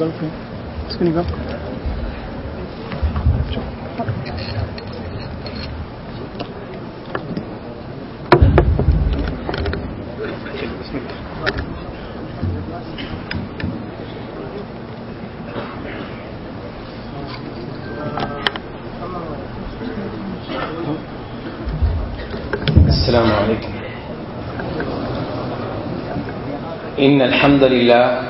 اس کو اس کو نکال۔ السلام عليكم إن الحمد لله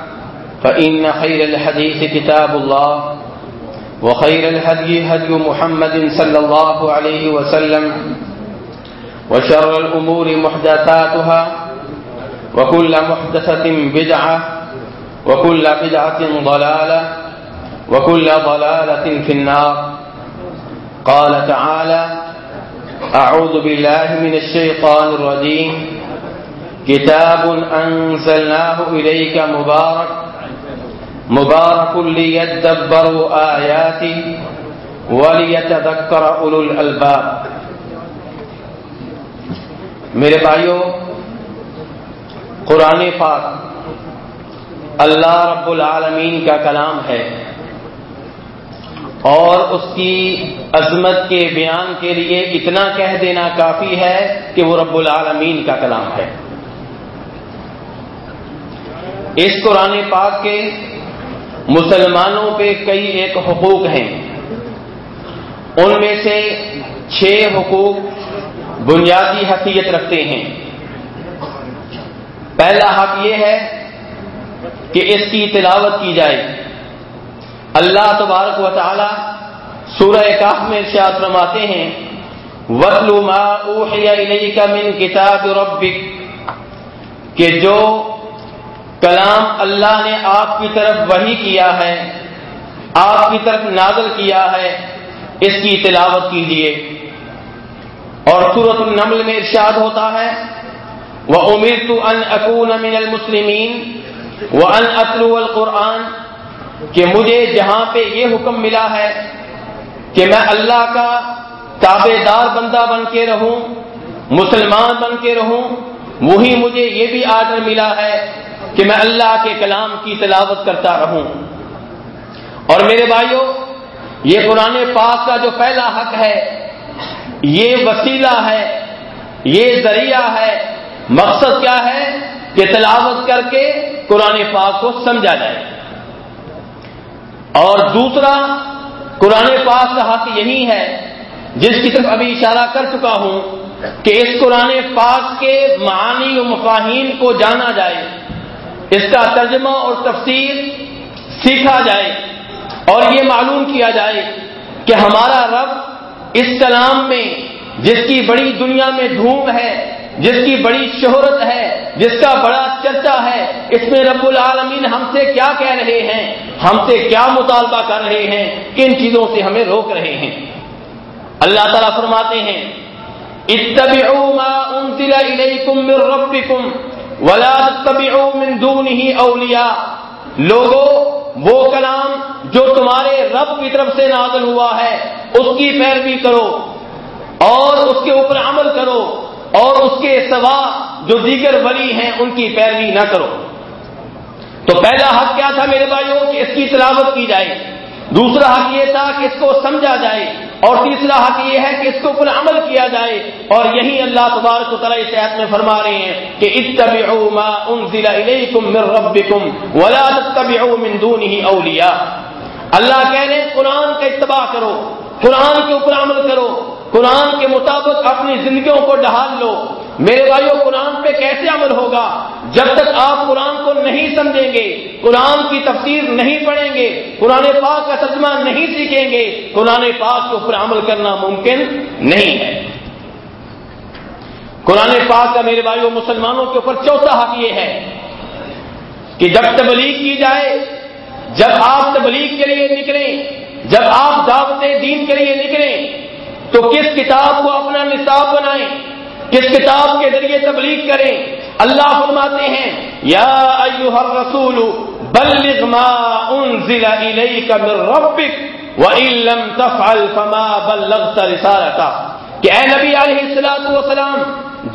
فإن خير الحديث كتاب الله وخير الهدي هدي محمد صلى الله عليه وسلم وشر الأمور محدثاتها وكل محدثة بدعة وكل بدعة ضلالة وكل ضلالة في النار. قال تعالى أعوذ بالله من الشيطان الرجيم. كتاب أنزلناه إليك مبارك مبارك ليدبروا آياته وليتذكر أولو الألباب میرے بھائیوں قرآن پاک اللہ رب العالمین کا کلام ہے اور اس کی عظمت کے بیان کے لیے اتنا کہہ دینا کافی ہے کہ وہ رب العالمین کا کلام ہے۔ اس قرآن پاک کے مسلمانوں پہ کئی ایک حقوق ہیں۔ ان میں سے چھ حقوق بنیادی حیثیت رکھتے ہیں۔ پہلا حق یہ ہے کہ اس کی تلاوت کی جائے۔ اللہ تبارک و تعالی سورہ کاف میں ارشاد فرماتے ہیں، وَاتْلُ مَا أُوحِيَ إِلَيْكَ مِن كِتَابِ رَبِّكَ، کہ جو کلام اللہ نے آپ کی طرف وحی کیا ہے، آپ کی طرف نازل کیا ہے اس کی تلاوت کیجیے اور سورت النمل میں ارشاد ہوتا ہے وہ امیر تو ان اکون من المسلمین وہ ان اطلو القرآن۔ کہ مجھے جہاں پہ یہ حکم ملا ہے کہ میں اللہ کا تابے دار بندہ بن کے رہوں، مسلمان بن کے رہوں، وہی مجھے یہ بھی آرڈر ملا ہے۔ کہ میں اللہ کے کلام کی تلاوت کرتا رہوں۔ اور میرے بھائیوں یہ قرآن پاک کا جو پہلا حق ہے، یہ وسیلہ ہے، یہ ذریعہ ہے، مقصد کیا ہے؟ کہ تلاوت کر کے قرآن پاک کو سمجھا جائے۔ اور دوسرا، قرآن پاک کا حق یہی ہے، جس کی طرف ابھی اشارہ کر چکا ہوں، کہ اس قرآن پاک کے معانی و مفاہین کو جانا جائے۔ اس کا ترجمہ اور تفسیر سیکھا جائے اور یہ معلوم کیا جائے کہ ہمارا رب اس کلام میں جس کی بڑی دنیا میں دھوم ہے، جس کی بڑی شہرت ہے، جس کا بڑا چرچا ہے، اس میں رب العالمین ہم سے کیا کہہ رہے ہیں؟ ہم سے کیا مطالبہ کر رہے ہیں؟ کن چیزوں سے ہمیں روک رہے ہیں؟ اللہ تعالیٰ فرماتے ہیں، اتبعوا ما انزل الیکم من ربکم ولا تتبعوا من دونه اولیاء۔ لوگوں وہ کلام جو تمہارے رب کی طرف سے نازل ہوا ہے، اس کی پیروی کرو اور اس کے اوپر عمل کرو اور اس کے سوا جو دیگر ولی ہیں، ان کی پیروی نہ کرو۔ تو پہلا حق کیا تھا میرے بھائیوں؟ کہ اس کی تلاوت کی جائے۔ دوسرا حق یہ تھا کہ اس کو سمجھا جائے۔ اور تیسرا حق یہ ہے کہ اس کو پر عمل کیا جائے اور یہی اللہ تبارک و تعالیٰ اس آیت میں فرما رہے ہیں کہ اتبعوا ما انزل الیکم من ربکم ولا تتبعوا من دونه اولیاء۔ اللہ کہہ رہے ہیں، قرآن کا اتباع کرو۔ قرآن کے اوپر عمل کرو، قرآن کے مطابق اپنی زندگیوں کو ڈھال لو۔ میرے بھائیوں قرآن پہ کیسے عمل ہوگا؟ جب تک آپ قرآن کو نہیں سمجھیں گے، قرآن کی تفسیر نہیں پڑھیں گے، قرآن پاک کا ترجمہ نہیں سیکھیں گے، قرآن پاک کے اوپر عمل کرنا ممکن نہیں ہے۔ قرآن پاک کا میرے بھائیوں مسلمانوں کے اوپر چوتھا حق یہ ہے کہ جب تبلیغ کی جائے، جب آپ تبلیغ کے لیے نکلیں جب آپ دعوت دین کے لیے نکلیں، تو کس کتاب کو اپنا نصاب بنائیں؟ کس کتاب کے ذریعے تبلیغ کریں؟ اللہ فرماتے ہیں، یا ایوہ الرسول، بلغ ما انزل الیک من ربک وَإِن لَمْ تَفْعَلْ فَمَا بَلَّغْتَ رِسَالَتَ کہ اے نبی علیہ السلام والسلام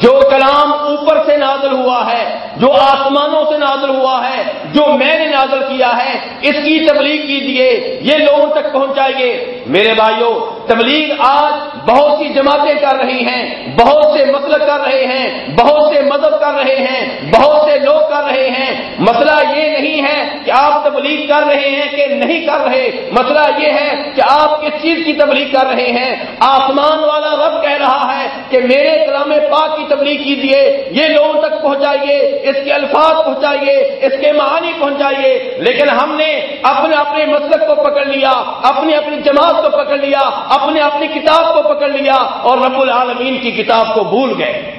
جو کلام اوپر سے نازل ہوا ہے، جو آسمانوں سے نازل ہوا ہے، جو میں نے نازل کیا ہے، اس کی تبلیغ کیجیے یہ لوگوں تک پہنچائیے۔ میرے بھائیوں تبلیغ آج بہت سی جماعتیں کر رہی ہیں، بہت سے مسلک کر رہے ہیں، بہت سے مذہب کر رہے ہیں، بہت سے لوگ کر رہے ہیں۔ مسئلہ یہ نہیں ہے کہ آپ تبلیغ کر رہے ہیں کہ نہیں کر رہے۔ مسئلہ یہ ہے کہ آپ کس چیز کی تبلیغ کر رہے ہیں؟ آسمان والا رب کہہ رہا ہے کہ میرے کلام پاک کی تبلیغ کیجیے یہ لوگوں تک پہنچائیے، اس کے الفاظ پہنچائیے، اس کے معانی پہنچائیے، لیکن ہم نے اپنے اپنے مسلک کو پکڑ لیا، اپنی اپنی جماعت کو پکڑ لیا، اپنے اپنی کتاب کو پکڑ لیا اور رب العالمین کی کتاب کو بھول گئے۔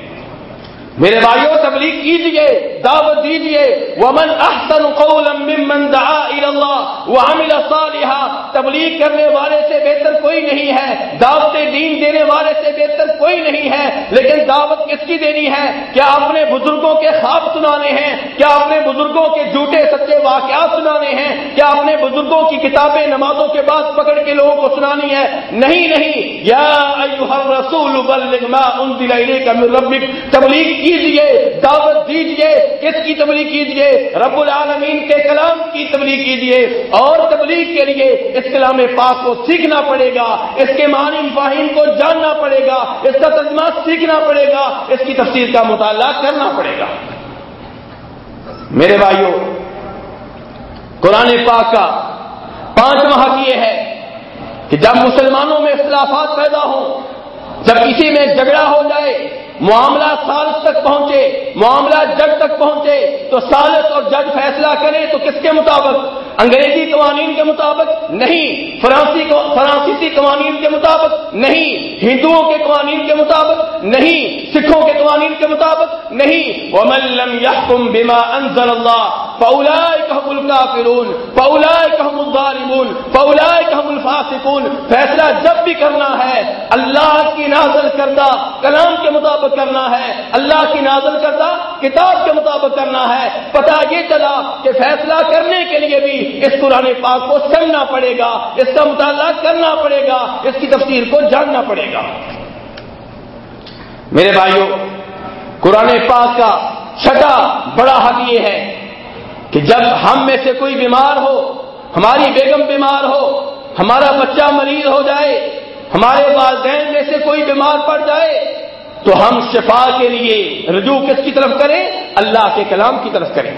میرے بھائیوں تبلیغ کیجیے دعوت دیجیے ومن احسن قولا ممن دعا الى اللہ وعمل صالحا، تبلیغ کرنے والے سے بہتر کوئی نہیں ہے۔ دعوت دین دینے والے سے بہتر کوئی نہیں ہے۔ لیکن دعوت کس کی دینی ہے؟ کیا اپنے بزرگوں کے خواب سنانے ہیں؟ کیا اپنے بزرگوں کے جھوٹے سچے واقعات سنانے ہیں؟ کیا اپنے بزرگوں کی کتابیں نمازوں کے بعد پکڑ کے لوگوں کو سنانی ہے؟ نہیں نہیں۔ یا ایوہ الرسول بلغ ما انزل الیک من ربک، تبلیغ کیجیے، دعوت دیجیے کس کی تبلیغ کیجیے، رب العالمین کے کلام کی تبلیغ کیجیے، اور تبلیغ کے لیے اس کلام پاک کو سیکھنا پڑے گا، اس کے معنی مفاہیم کو جاننا پڑے گا، اس کا ترجمہ سیکھنا پڑے گا، اس کی تفسیر کا مطالعہ کرنا پڑے گا۔ میرے بھائیوں قرآن پاک کا پانچواں حق یہ ہے کہ جب مسلمانوں میں اختلافات پیدا ہوں، جب کسی میں جھگڑا ہو جائے معاملہ سالس تک پہنچے، معاملہ جج تک پہنچے، تو سالس اور جج فیصلہ کرے تو کس کے مطابق؟ انگریزی قوانین کے مطابق نہیں، فرانسی فرانسیسی قوانین کے مطابق نہیں، ہندوؤں کے قوانین کے مطابق نہیں، سکھوں کے قوانین کے مطابق نہیں۔ ومن لم يحكم بما انزل الله فاولئك هم الكافرون فاولئك هم الظالمون فاولئك هم الفاسقون۔ فیصلہ جب بھی کرنا ہے، اللہ کی نازل کردہ کلام کے مطابق کرنا ہے۔ اللہ کی نازل کردہ کتاب کے مطابق کرنا ہے۔ پتہ یہ چلا کہ فیصلہ کرنے کے لیے بھی اس قرآن پاک کو سمجھنا پڑے گا، اس کا مطالعہ کرنا پڑے گا، اس کی تفسیر کو جاننا پڑے گا۔ میرے بھائیوں قرآن پاک کا چھٹا بڑا حق یہ ہے کہ جب ہم میں سے کوئی بیمار ہو، ہماری بیگم بیمار ہو، ہمارا بچہ مریض ہو جائے، ہمارے والدین میں سے کوئی بیمار پڑ جائے تو ہم شفا کے لیے رجوع کس کی طرف کریں؟ اللہ کے کلام کی طرف کریں۔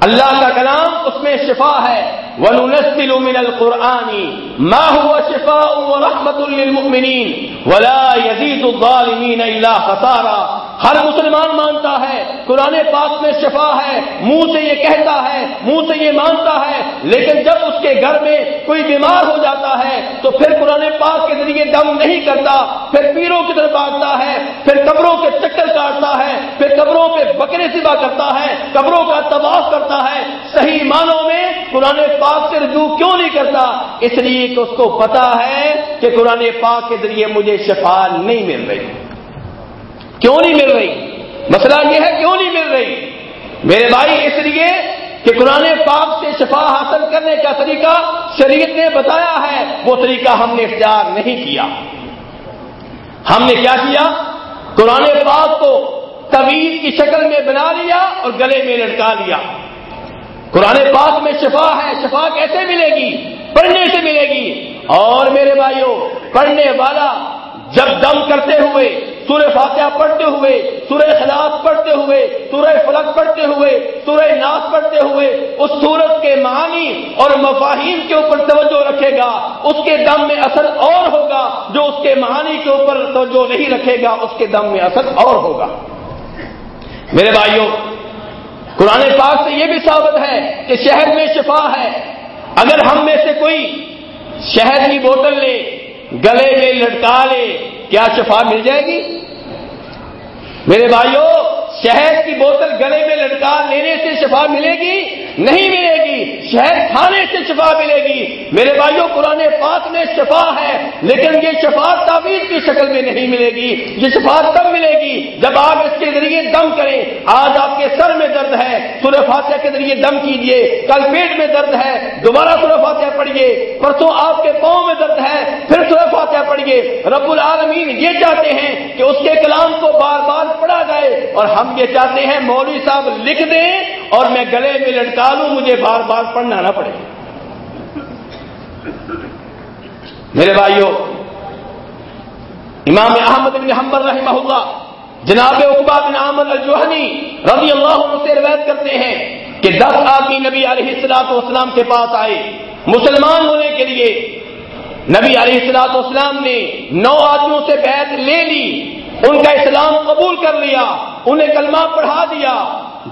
اللہ کا کلام اس میں شفا ہے۔ وَنُنَزِّلُ مِنَ الْقُرْآنِ مَا هُوَ شِفَاءٌ وَرَحْمَةٌ لِّلْمُؤْمِنِينَ وَلَا يَزِيدُ الظَّالِمِينَ إِلَّا خَسَارًا ہر مسلمان مانتا ہے، قرآن پاک میں شفا ہے، منہ سے یہ کہتا ہے، منہ سے یہ مانتا ہے۔ لیکن جب اس کے گھر میں کوئی بیمار ہو جاتا ہے، تو پھر قرآن پاک کے ذریعے دم نہیں کرتا۔ پھر پیروں کی طرف آتا ہے، پھر قبروں کے چکر کاٹتا ہے، پھر قبروں پہ بکرے سبا کرتا ہے، قبروں کا تباہ کرتا ہے۔ صحیح معنوں میں قرآن پاک سے رجوع کیوں نہیں کرتا؟ اس لیے کہ اس کو پتا ہے کہ قرآن پاک کے ذریعے مجھے شفا نہیں مل رہی۔ کیوں نہیں مل رہی؟ مسئلہ یہ ہے کیوں نہیں مل رہی؟ میرے بھائی، اس لیے کہ قرآن پاک سے شفا حاصل کرنے کا طریقہ شریعت نے بتایا ہے۔ وہ طریقہ ہم نے اختیار نہیں کیا۔ ہم نے کیا کیا؟ قرآن پاک کو طویل کی شکل میں بنا لیا اور گلے میں لٹکا لیا۔ قرآن پاک میں شفا ہے، شفا کیسے ملے گی؟ پڑھنے سے ملے گی۔ اور میرے بھائیوں پڑھنے والا جب دم کرتے ہوئے، سورہ فاتحہ پڑھتے ہوئے، سورہ خلاف پڑھتے ہوئے، سورہ فلک پڑھتے ہوئے، سورہ ناس پڑھتے ہوئے، اس سورت کے معانی اور مفاہیم کے اوپر توجہ رکھے گا، اس کے دم میں اثر اور ہوگا، جو اس کے معانی کے اوپر توجہ نہیں رکھے گا، اس کے دم میں اثر اور ہوگا۔ میرے بھائیوں قرآن پاک سے یہ بھی ثابت ہے کہ شہر میں شفا ہے۔ اگر ہم میں سے کوئی شہد کی بوتل لے، گلے میں لٹکا لے، کیا شفا مل جائے گی؟ میرے بھائیوں شہد کی بوتل گلے میں لٹکا لینے سے شفا ملے گی؟ نہیں ملے گی۔ شہد کھانے سے شفا ملے گی۔ میرے بھائیوں، قرآن پاک میں شفا ہے، لیکن یہ شفا تعویذ کی شکل میں نہیں ملے گی۔ یہ شفا تب ملے گی جب آپ اس کے ذریعے دم کریں۔ آج آپ کے سر میں درد ہے، سورہ فاتحہ کے ذریعے دم کیجیے۔ کل پیٹ میں درد ہے، دوبارہ سورہ فاتحہ پڑھیے پرسوں آپ کے پاؤں میں درد ہے، پھر سورہ فاتحہ پڑھیے رب العالمین یہ چاہتے ہیں کہ اس کے کلام کو بار بار پڑھا جائے۔ اور ہم یہ چاہتے ہیں، مولوی صاحب، لکھ دیں اور میں گلے میں لٹکا لوں، مجھے بار بار پڑھنا نہ پڑے۔ میرے بھائیوں امام احمد بن حمبر رحمہ اللہ، جناب اقبا بن احمد الجوہنی رضی اللہ عنہ سے روایت کرتے ہیں کہ دس آدمی نبی علیہ السلاط والسلام کے پاس آئے۔ مسلمان ہونے کے لیے نبی علیہ السلاط والسلام نے نو آدمیوں سے بیعت لے لی، ان کا اسلام قبول کر لیا، انہیں کلمہ پڑھا دیا۔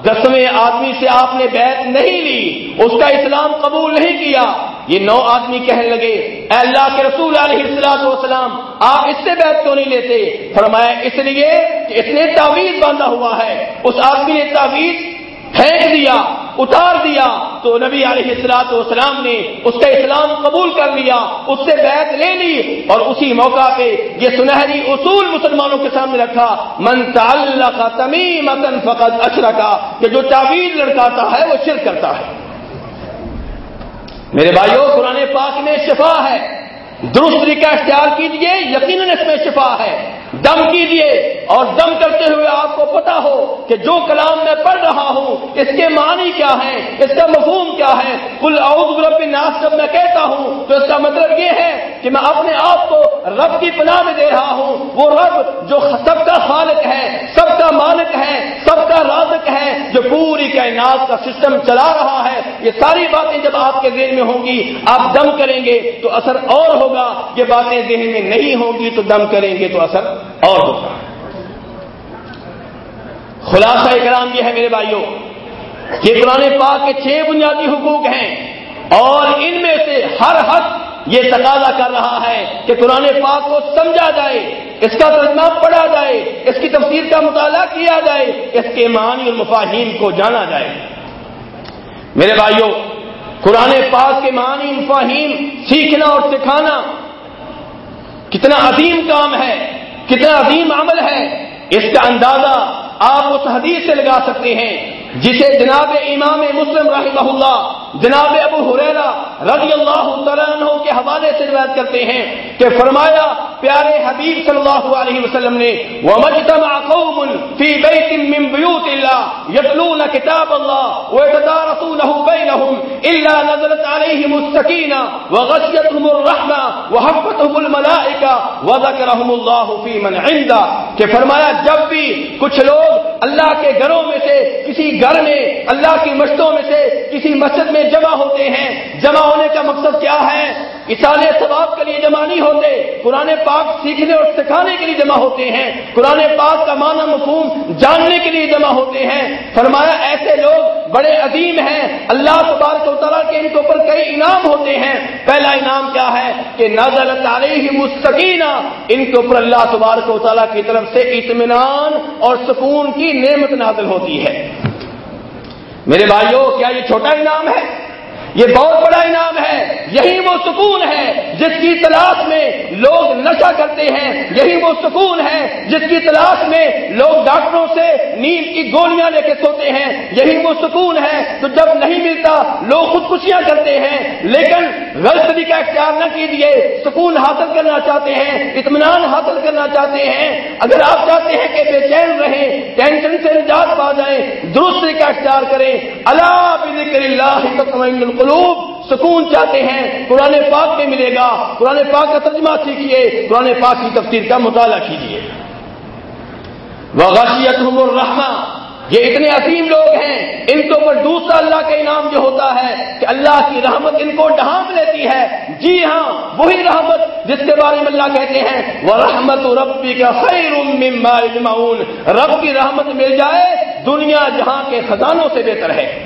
دسویں آدمی سے آپ نے بیعت نہیں لی، اس کا اسلام قبول نہیں کیا۔ یہ نو آدمی کہنے لگے، اے اللہ کے رسول علیہ السلام وسلام آپ اس سے بیعت کیوں نہیں لیتے؟ فرمایا، اس لیے کہ اس نے تعویذ باندھا ہوا ہے۔ اس آدمی نے تعویذ پھینک دیا، اتار دیا۔ تو نبی علیہ السلاط والسلام نے اس کا اسلام قبول کر لیا، اس سے بیعت لے لی اور اسی موقع پہ یہ سنہری اصول مسلمانوں کے سامنے رکھا، من تعلق تمیم فقط اشرا کہ جو تعویذ لڑکاتا ہے وہ شرک کرتا ہے۔ میرے بھائیوں قرآن پاک میں شفا ہے۔ درست طریقہ اختیار کیجیے یقیناً اس میں شفا ہے۔ دم کیجیے اور دم کرتے ہوئے آپ کو پتا ہو کہ جو کلام میں پڑھ رہا ہوں، اس کے معنی کیا ہے اس کا مفہوم کیا ہے؟ کل اعوذ برب ناس جب میں کہتا ہوں، تو اس کا مطلب یہ ہے کہ میں اپنے آپ کو رب کی پناہ میں دے رہا ہوں۔ وہ رب جو سب کا خالق ہے، سب کا مالک ہے، سب کا رازق ہے، جو پوری کائنات کا سسٹم چلا رہا ہے۔ یہ ساری باتیں جب آپ کے ذہن میں ہوں گی، آپ دم کریں گے تو اثر اور ہوگا۔ یہ باتیں ذہن میں نہیں ہوں گی تو دم کریں گے تو اثر اور ہوگا خلاصہ اکرام یہ ہے میرے بھائیوں یہ قرآن پاک کے چھ بنیادی حقوق ہیں اور ان میں سے ہر حق یہ تقاضا کر رہا ہے کہ قرآن پاک کو سمجھا جائے، اس کا ترجمہ پڑھا جائے، اس کی تفسیر کا مطالعہ کیا جائے، اس کے معنی اور مفاہیم کو جانا جائے۔ میرے بھائیوں، قرآن پاک کے معنی، مفاہیم، سیکھنا اور سکھانا کتنا عظیم کام ہے۔ کتنا عظیم عمل ہے۔ اس کا اندازہ آپ اس حدیث سے لگا سکتے ہیں، جسے جناب امام مسلم رحمہ اللہ جناب ابو حریرا رضی اللہ تعالیٰ عنہ کے حوالے سے روایت کرتے ہیں کہ فرمایا، پیارے حبیب صلی اللہ علیہ وسلم نے، وَمَجْتَمَعَ قَوْمٌ فِي بَيْتٍ مِّن بِيُوتِ اللَّهِ يَتْلُونَ كِتَابَ اللَّهِ وَيَتَدَارَسُونَهُ بَيْنَهُمْ إِلَّا نَزَلَتْ عَلَيْهِمُ السَّكِينَةُ وَغَشِيَتْهُمُ الرَّحْمَةُ وَحَفَّتْهُمُ الْمَلَائِكَةُ وَذَكَرَهُمُ اللَّهُ فِي مَنْ عِندَهُ کہ فرمایا، جب بھی کچھ لوگ اللہ کے گھروں میں سے، کسی گھر میں، اللہ کی مسجدوں میں سے، کسی مسجد میں جمع ہوتے ہیں۔ جمع ہونے کا مقصد کیا ہے؟ اصال ثواب کے لیے جمع نہیں ہوتے۔ قرآن پاک سیکھنے اور سکھانے کے لیے جمع ہوتے ہیں۔ قرآن پاک کا معنی مفہوم جاننے کے لیے جمع ہوتے ہیں۔ فرمایا، ایسے لوگ بڑے عظیم ہیں۔ اللہ تبارک و تعالیٰ کے ان کے اوپر کئی انعام ہوتے ہیں۔ پہلا انعام کیا ہے کہ نازل علیہ مستقینہ ان کے اوپر اللہ تبارک و تعالیٰ کی طرف سے اطمینان اور سکون کی نعمت نازل ہوتی ہے۔ میرے بھائیوں کیا یہ چھوٹا انعام ہے یہ بہت بڑا انعام ہے، یہی وہ سکون ہے جس کی تلاش میں لوگ نشہ کرتے ہیں، یہی وہ سکون ہے جس کی تلاش میں لوگ ڈاکٹروں سے نیند کی گولیاں لے کے سوتے ہیں، یہی وہ سکون ہے۔ تو جب نہیں ملتا، لوگ خودکشیاں کرتے ہیں۔ لیکن غلط طریقہ اختیار نہ کیجیے سکون حاصل کرنا چاہتے ہیں، اطمینان حاصل کرنا چاہتے ہیں۔ اگر آپ چاہتے ہیں کہ بے چین رہیں، ٹینشن سے نجات پا جائیں، درست طریقہ اختیار کریں۔ اللہ بذکر اللہ تطمئن القلوب سکون چاہتے ہیں، قرآن پاک میں ملے گا۔ قرآن پاک کا ترجمہ سیکھیے قرآن پاک کی تفسیر کا مطالعہ کیجیے وہ غشیت الرحمہ یہ اتنے عظیم لوگ ہیں۔ ان کے اوپر دوسرا اللہ کا انعام جو ہوتا ہے کہ اللہ کی رحمت ان کو ڈھانپ لیتی ہے۔ جی ہاں وہی رحمت جس کے بارے میں اللہ کہتے ہیں۔ وہ رحمت ربی کا خیر رب کی رحمت مل جائے، دنیا جہاں کے خزانوں سے بہتر ہے۔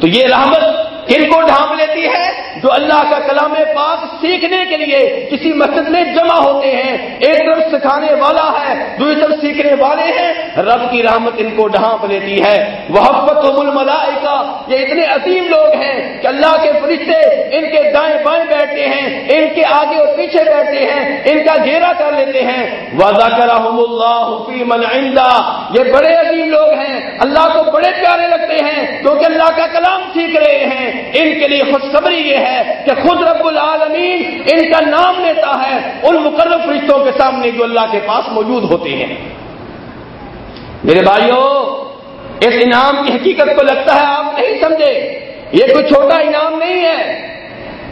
تو یہ رحمت کن کو ڈھانپ لیتی ہے؟ جو اللہ کا کلام پاک سیکھنے کے لیے کسی مسجد میں جمع ہوتے ہیں، ایک طرف سکھانے والا ہے، دوسری طرف سیکھنے والے ہیں۔ رب کی رحمت ان کو ڈھانپ لیتی ہے۔ محبت الملائکہ یہ اتنے عظیم لوگ ہیں کہ اللہ کے فرشتے ان کے دائیں بائیں بیٹھتے ہیں، ان کے آگے اور پیچھے بیٹھتے ہیں، ان کا گھیرا کر لیتے ہیں۔ وضا اللہ یہ بڑے عظیم لوگ ہیں۔ اللہ کو بڑے پیارے لگتے ہیں، کیونکہ اللہ کا کلام سیکھ رہے ہیں۔ ان کے لیے خوشخبری یہ ہے کہ خود رب العالمین ان کا نام لیتا ہے ان مقرر فرشتوں کے سامنے جو اللہ کے پاس موجود ہوتے ہیں۔ میرے بھائیوں اس انعام کی حقیقت کو لگتا ہے آپ نہیں سمجھے۔ یہ کوئی چھوٹا انعام نہیں ہے۔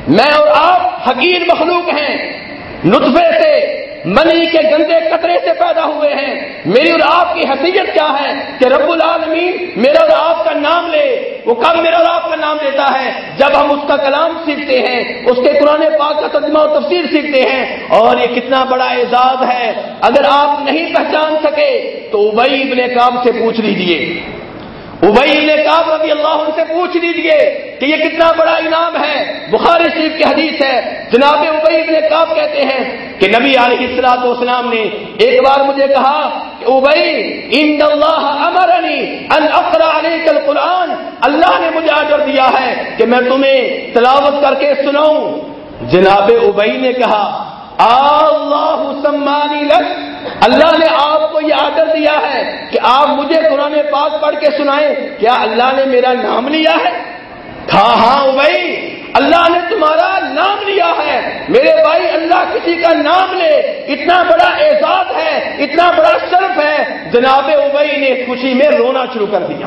میں اور آپ حقیر مخلوق ہیں۔ نطفے سے منی کے گندے قطرے سے پیدا ہوئے ہیں۔ میری اور آپ کی حیثیت کیا ہے کہ رب العالمین میرا اور آپ کا نام لے۔ وہ کب میرا اور آپ کا نام لیتا ہے؟ جب ہم اس کا کلام سیکھتے ہیں، اس کے قرآن پاک کا ترجمہ و تفسیر سیکھتے ہیں۔ اور یہ کتنا بڑا اعزاز ہے۔ اگر آپ نہیں پہچان سکے تو ابئی ابن کام سے پوچھ لیجیے ابئی نے کہا رضی اللہ عنہ سے پوچھ لیجیے کہ یہ کتنا بڑا انعام ہے۔ بخاری شریف کی حدیث ہے۔ جناب ابئی ابن کاب کہتے ہیں کہ نبی علیہ السلاط والسلام نے ایک بار مجھے کہا کہ ابئی، ان اللہ امرنی ان اقرا علیک القرآن۔ اللہ نے مجھے آڈر دیا ہے کہ میں تمہیں تلاوت کر کے سناؤں۔ جناب ابئی نے کہا اللہ سمانی لک۔ اللہ نے آپ کو یہ آڈر دیا ہے کہ آپ مجھے قرآن پاک پڑھ کے سنائیں۔ کیا اللہ نے میرا نام لیا ہے؟ ہاں ہاں بھائی اللہ نے تمہارا نام لیا ہے۔ میرے بھائی، اللہ کسی کا نام لے۔ اتنا بڑا اعزاز ہے، اتنا بڑا شرف ہے۔ جناب ابئی نے خوشی میں رونا شروع کر دیا۔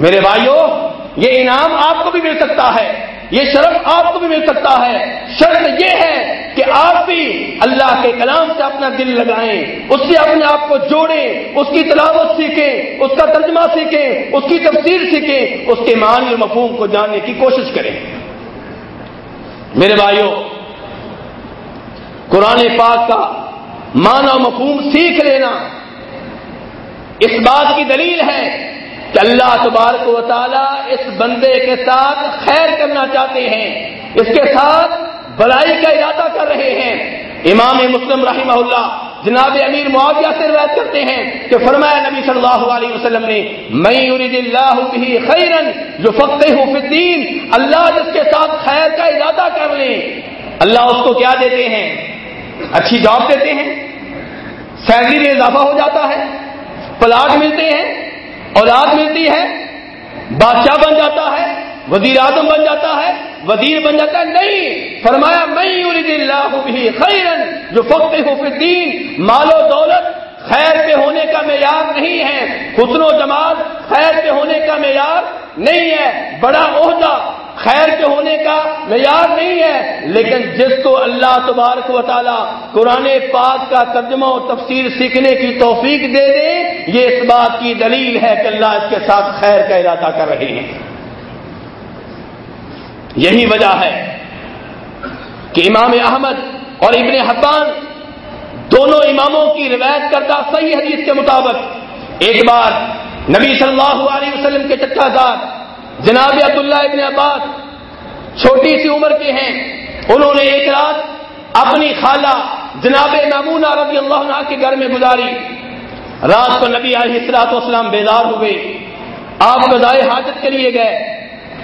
میرے بھائیوں یہ انعام آپ کو بھی مل سکتا ہے، یہ شرف آپ کو بھی مل سکتا ہے۔ شرط یہ ہے کہ آپ بھی اللہ کے کلام سے اپنا دل لگائیں، اس سے اپنے آپ کو جوڑیں، اس کی تلاوت سیکھیں، اس کا ترجمہ سیکھیں، اس کی تفسیر سیکھیں، اس کے معنی اور مفہوم کو جاننے کی کوشش کریں۔ میرے بھائیوں، قرآن پاک کا معنی و مفہوم سیکھ لینا اس بات کی دلیل ہے کہ اللہ تبارک و تعالیٰ اس بندے کے ساتھ خیر کرنا چاہتے ہیں، اس کے ساتھ بلائی کا ارادہ کر رہے ہیں۔ امام مسلم رحمہ اللہ جناب امیر معاویہ سے روایت کرتے ہیں کہ فرمایا نبی صلی اللہ علیہ وسلم نے میں یرید اللہ بھی خیرن جو فقہ فی اللہ جس کے ساتھ خیر کا ارادہ کر لیں اللہ اس کو کیا دیتے ہیں؟ اچھی جاب دیتے ہیں، سیلری میں اضافہ ہو جاتا ہے، پلاٹ ملتے ہیں اولاد ملتی ہے، بادشاہ بن جاتا ہے، وزیر اعظم بن جاتا ہے، وزیر بن جاتا ہے، نہیں، فرمایا میں اللہ خیرن جو فخر ہو دین مال و دولت خیر پہ ہونے کا معیار نہیں ہے۔ حسن و جمال خیر پہ ہونے کا معیار نہیں ہے۔ بڑا عہدہ خیر کے ہونے کا معیار نہیں ہے۔ لیکن جس کو اللہ تبارک و تعالی قرآن پاک کا ترجمہ و تفسیر سیکھنے کی توفیق دے دے، یہ اس بات کی دلیل ہے کہ اللہ اس کے ساتھ خیر کا ارادہ کر رہے ہیں۔ یہی وجہ ہے کہ امام احمد اور ابن حبان دونوں اماموں کی روایت کردہ صحیح حدیث کے مطابق ایک بار نبی صلی اللہ علیہ وسلم کے چچا دار جناب عبداللہ ابن عباس چھوٹی سی عمر کے ہیں، انہوں نے ایک رات اپنی خالہ جناب نامونہ رضی اللہ عنہ کے گھر میں گزاری۔ رات کو نبی علیہ السلاط والسلام بیدار ہوئے، آپ غذائے حاجت کے لیے گئے۔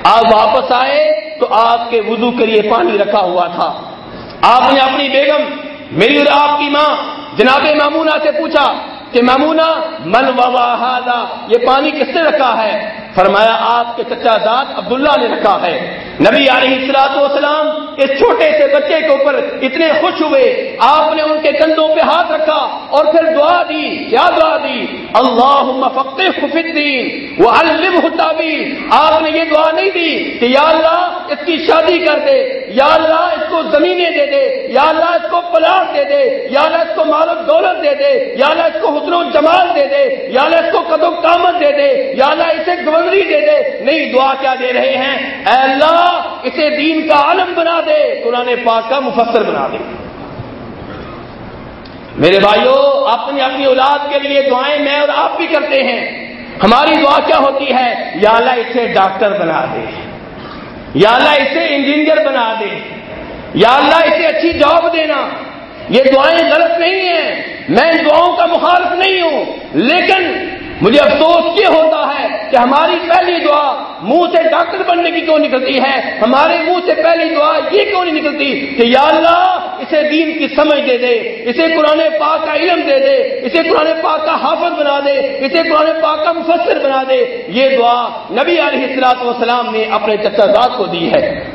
آپ واپس آئے تو آپ کے وضو کے لیے پانی رکھا ہوا تھا۔ آپ نے اپنی بیگم میری اور آپ کی ماں جناب مامونہ سے پوچھا کہ مامونا من وواہا یہ پانی کس نے رکھا ہے؟ فرمایا، آپ کے چچا داد عبداللہ نے رکھا ہے۔ نبی علیہ السلاط والسلام اس چھوٹے سے بچے کے اوپر اتنے خوش ہوئے۔ آپ نے ان کے کندھوں پہ ہاتھ رکھا اور پھر دعا دی کیا دعا دی۔ اللہ الدین وہ الم آپ نے یہ دعا نہیں دی کہ یا اللہ اس کی شادی کر دے، یا اللہ اس کو زمینیں دے دے، یا اللہ اس کو پلاٹ دے دے، یا اللہ اس کو مال دولت دے دے، یا اللہ اس کو حسن و جمال دے دے، یا اللہ اس کو قدم کامت دے دے، یا اللہ اسے گورنری دے دے، نہیں دعا کیا دے رہے ہیں؟ اے اللہ، اسے دین کا عالم بنا دے، قرآن پاک کا مفسر بنا دے۔ میرے بھائیوں اپنی اپنی اولاد کے لیے دعائیں میں اور آپ بھی کرتے ہیں۔ ہماری دعا کیا ہوتی ہے؟ یا اللہ اسے ڈاکٹر بنا دے۔ یا اللہ اسے انجینئر بنا دے۔ یا اللہ اسے اچھی جاب دینا۔ یہ دعائیں غلط نہیں ہیں۔ میں ان دعاؤں کا مخالف نہیں ہوں، لیکن مجھے افسوس یہ ہوتا ہے کہ ہماری پہلی دعا منہ سے ڈاکٹر بننے کی کیوں نکلتی ہے؟ ہمارے منہ سے پہلی دعا یہ کیوں نہیں نکلتی کہ یا اللہ اسے دین کی سمجھ دے دے، اسے قرآن پاک کا علم دے دے، اسے قرآن پاک کا حافظ بنا دے، اسے قرآن پاک کا مفسر بنا دے۔ یہ دعا نبی علیہ السلاط والسلام نے اپنے چچا کو دی ہے۔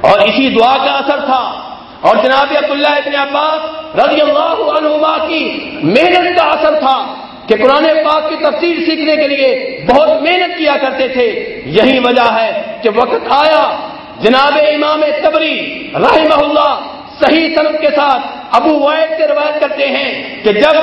اور اسی دعا کا اثر تھا۔ اور جناب عبداللہ ابن عباس رضی اللہ عنہما کی محنت کا اثر تھا۔ کہ قرآن پاک کی تفصیل سیکھنے کے لیے بہت محنت کیا کرتے تھے۔ یہی وجہ ہے کہ وقت آیا۔ جناب امام تبری رحمہ اللہ صحیح صنعت کے ساتھ ابو وائد سے روایت کرتے ہیں کہ جب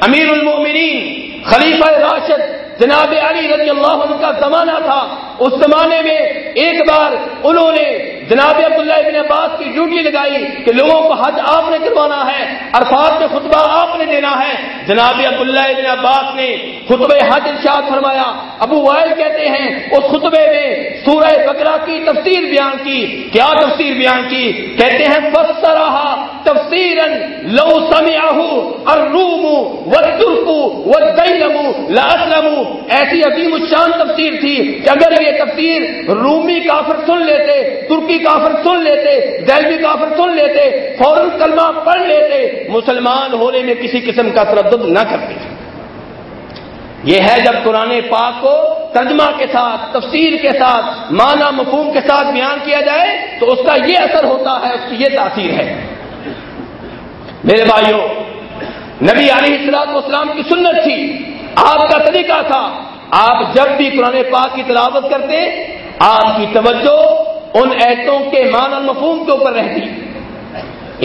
امیر المومنین خلیفہ راشد جناب علی رضی اللہ عنہ کا زمانہ تھا اس زمانے میں ایک بار انہوں نے جناب عبداللہ ابن عباس کی ڈیوٹی لگائی کہ لوگوں کو حج آپ نے کروانا ہے، عرفات میں خطبہ آپ نے دینا ہے۔ جناب عبداللہ ابن عباس نے خطبہ حج ارشاد فرمایا۔ ابو وائل کہتے ہیں، اس خطبے میں سورہ بکرا کی تفسیر بیان کی۔ کیا تفسیر بیان کی؟ کہتے ہیں فسرہ تفسیر لو سمعہ الروم والترک والدینم لاسلم ایسی عظیم الشان تفسیر تھی کہ اگر یہ تفسیر رومی کافر سن لیتے، ترکی کافر سن لیتے دہلوی کافر سن لیتے، فوراً کلمہ پڑھ لیتے، مسلمان ہونے میں کسی قسم کا تردد نہ کرتے۔ یہ ہے جب قرآن پاک کو ترجمہ کے ساتھ، تفسیر کے ساتھ، معنی مفہوم کے ساتھ بیان کیا جائے، تو اس کا یہ اثر ہوتا ہے، اس کی یہ تاثیر ہے۔ میرے بھائیوں، نبی علی اطلاع اسلام کی سنت تھی، آپ کا طریقہ تھا آپ جب بھی قرآن پاک کی تلاوت کرتے، آپ کی توجہ ان ایتوں کے مان المفہوم کے اوپر رہتی۔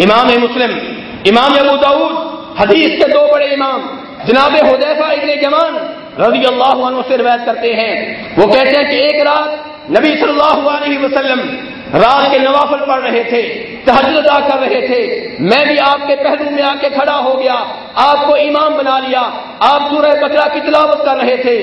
امام مسلم، امام ابو داود، حدیث کے دو بڑے امام، جناب حدیفہ ابن جمان رضی اللہ عنہ سے روایت کرتے ہیں۔ وہ کہتے ہیں کہ ایک رات نبی صلی اللہ علیہ وسلم رات کے نوافل پڑھ رہے تھے تحجد ادا کر رہے تھے۔ میں بھی آپ کے پہلو میں آ کے کھڑا ہو گیا، آپ کو امام بنا لیا، آپ سورہ بکرا کی تلاوت کر رہے تھے۔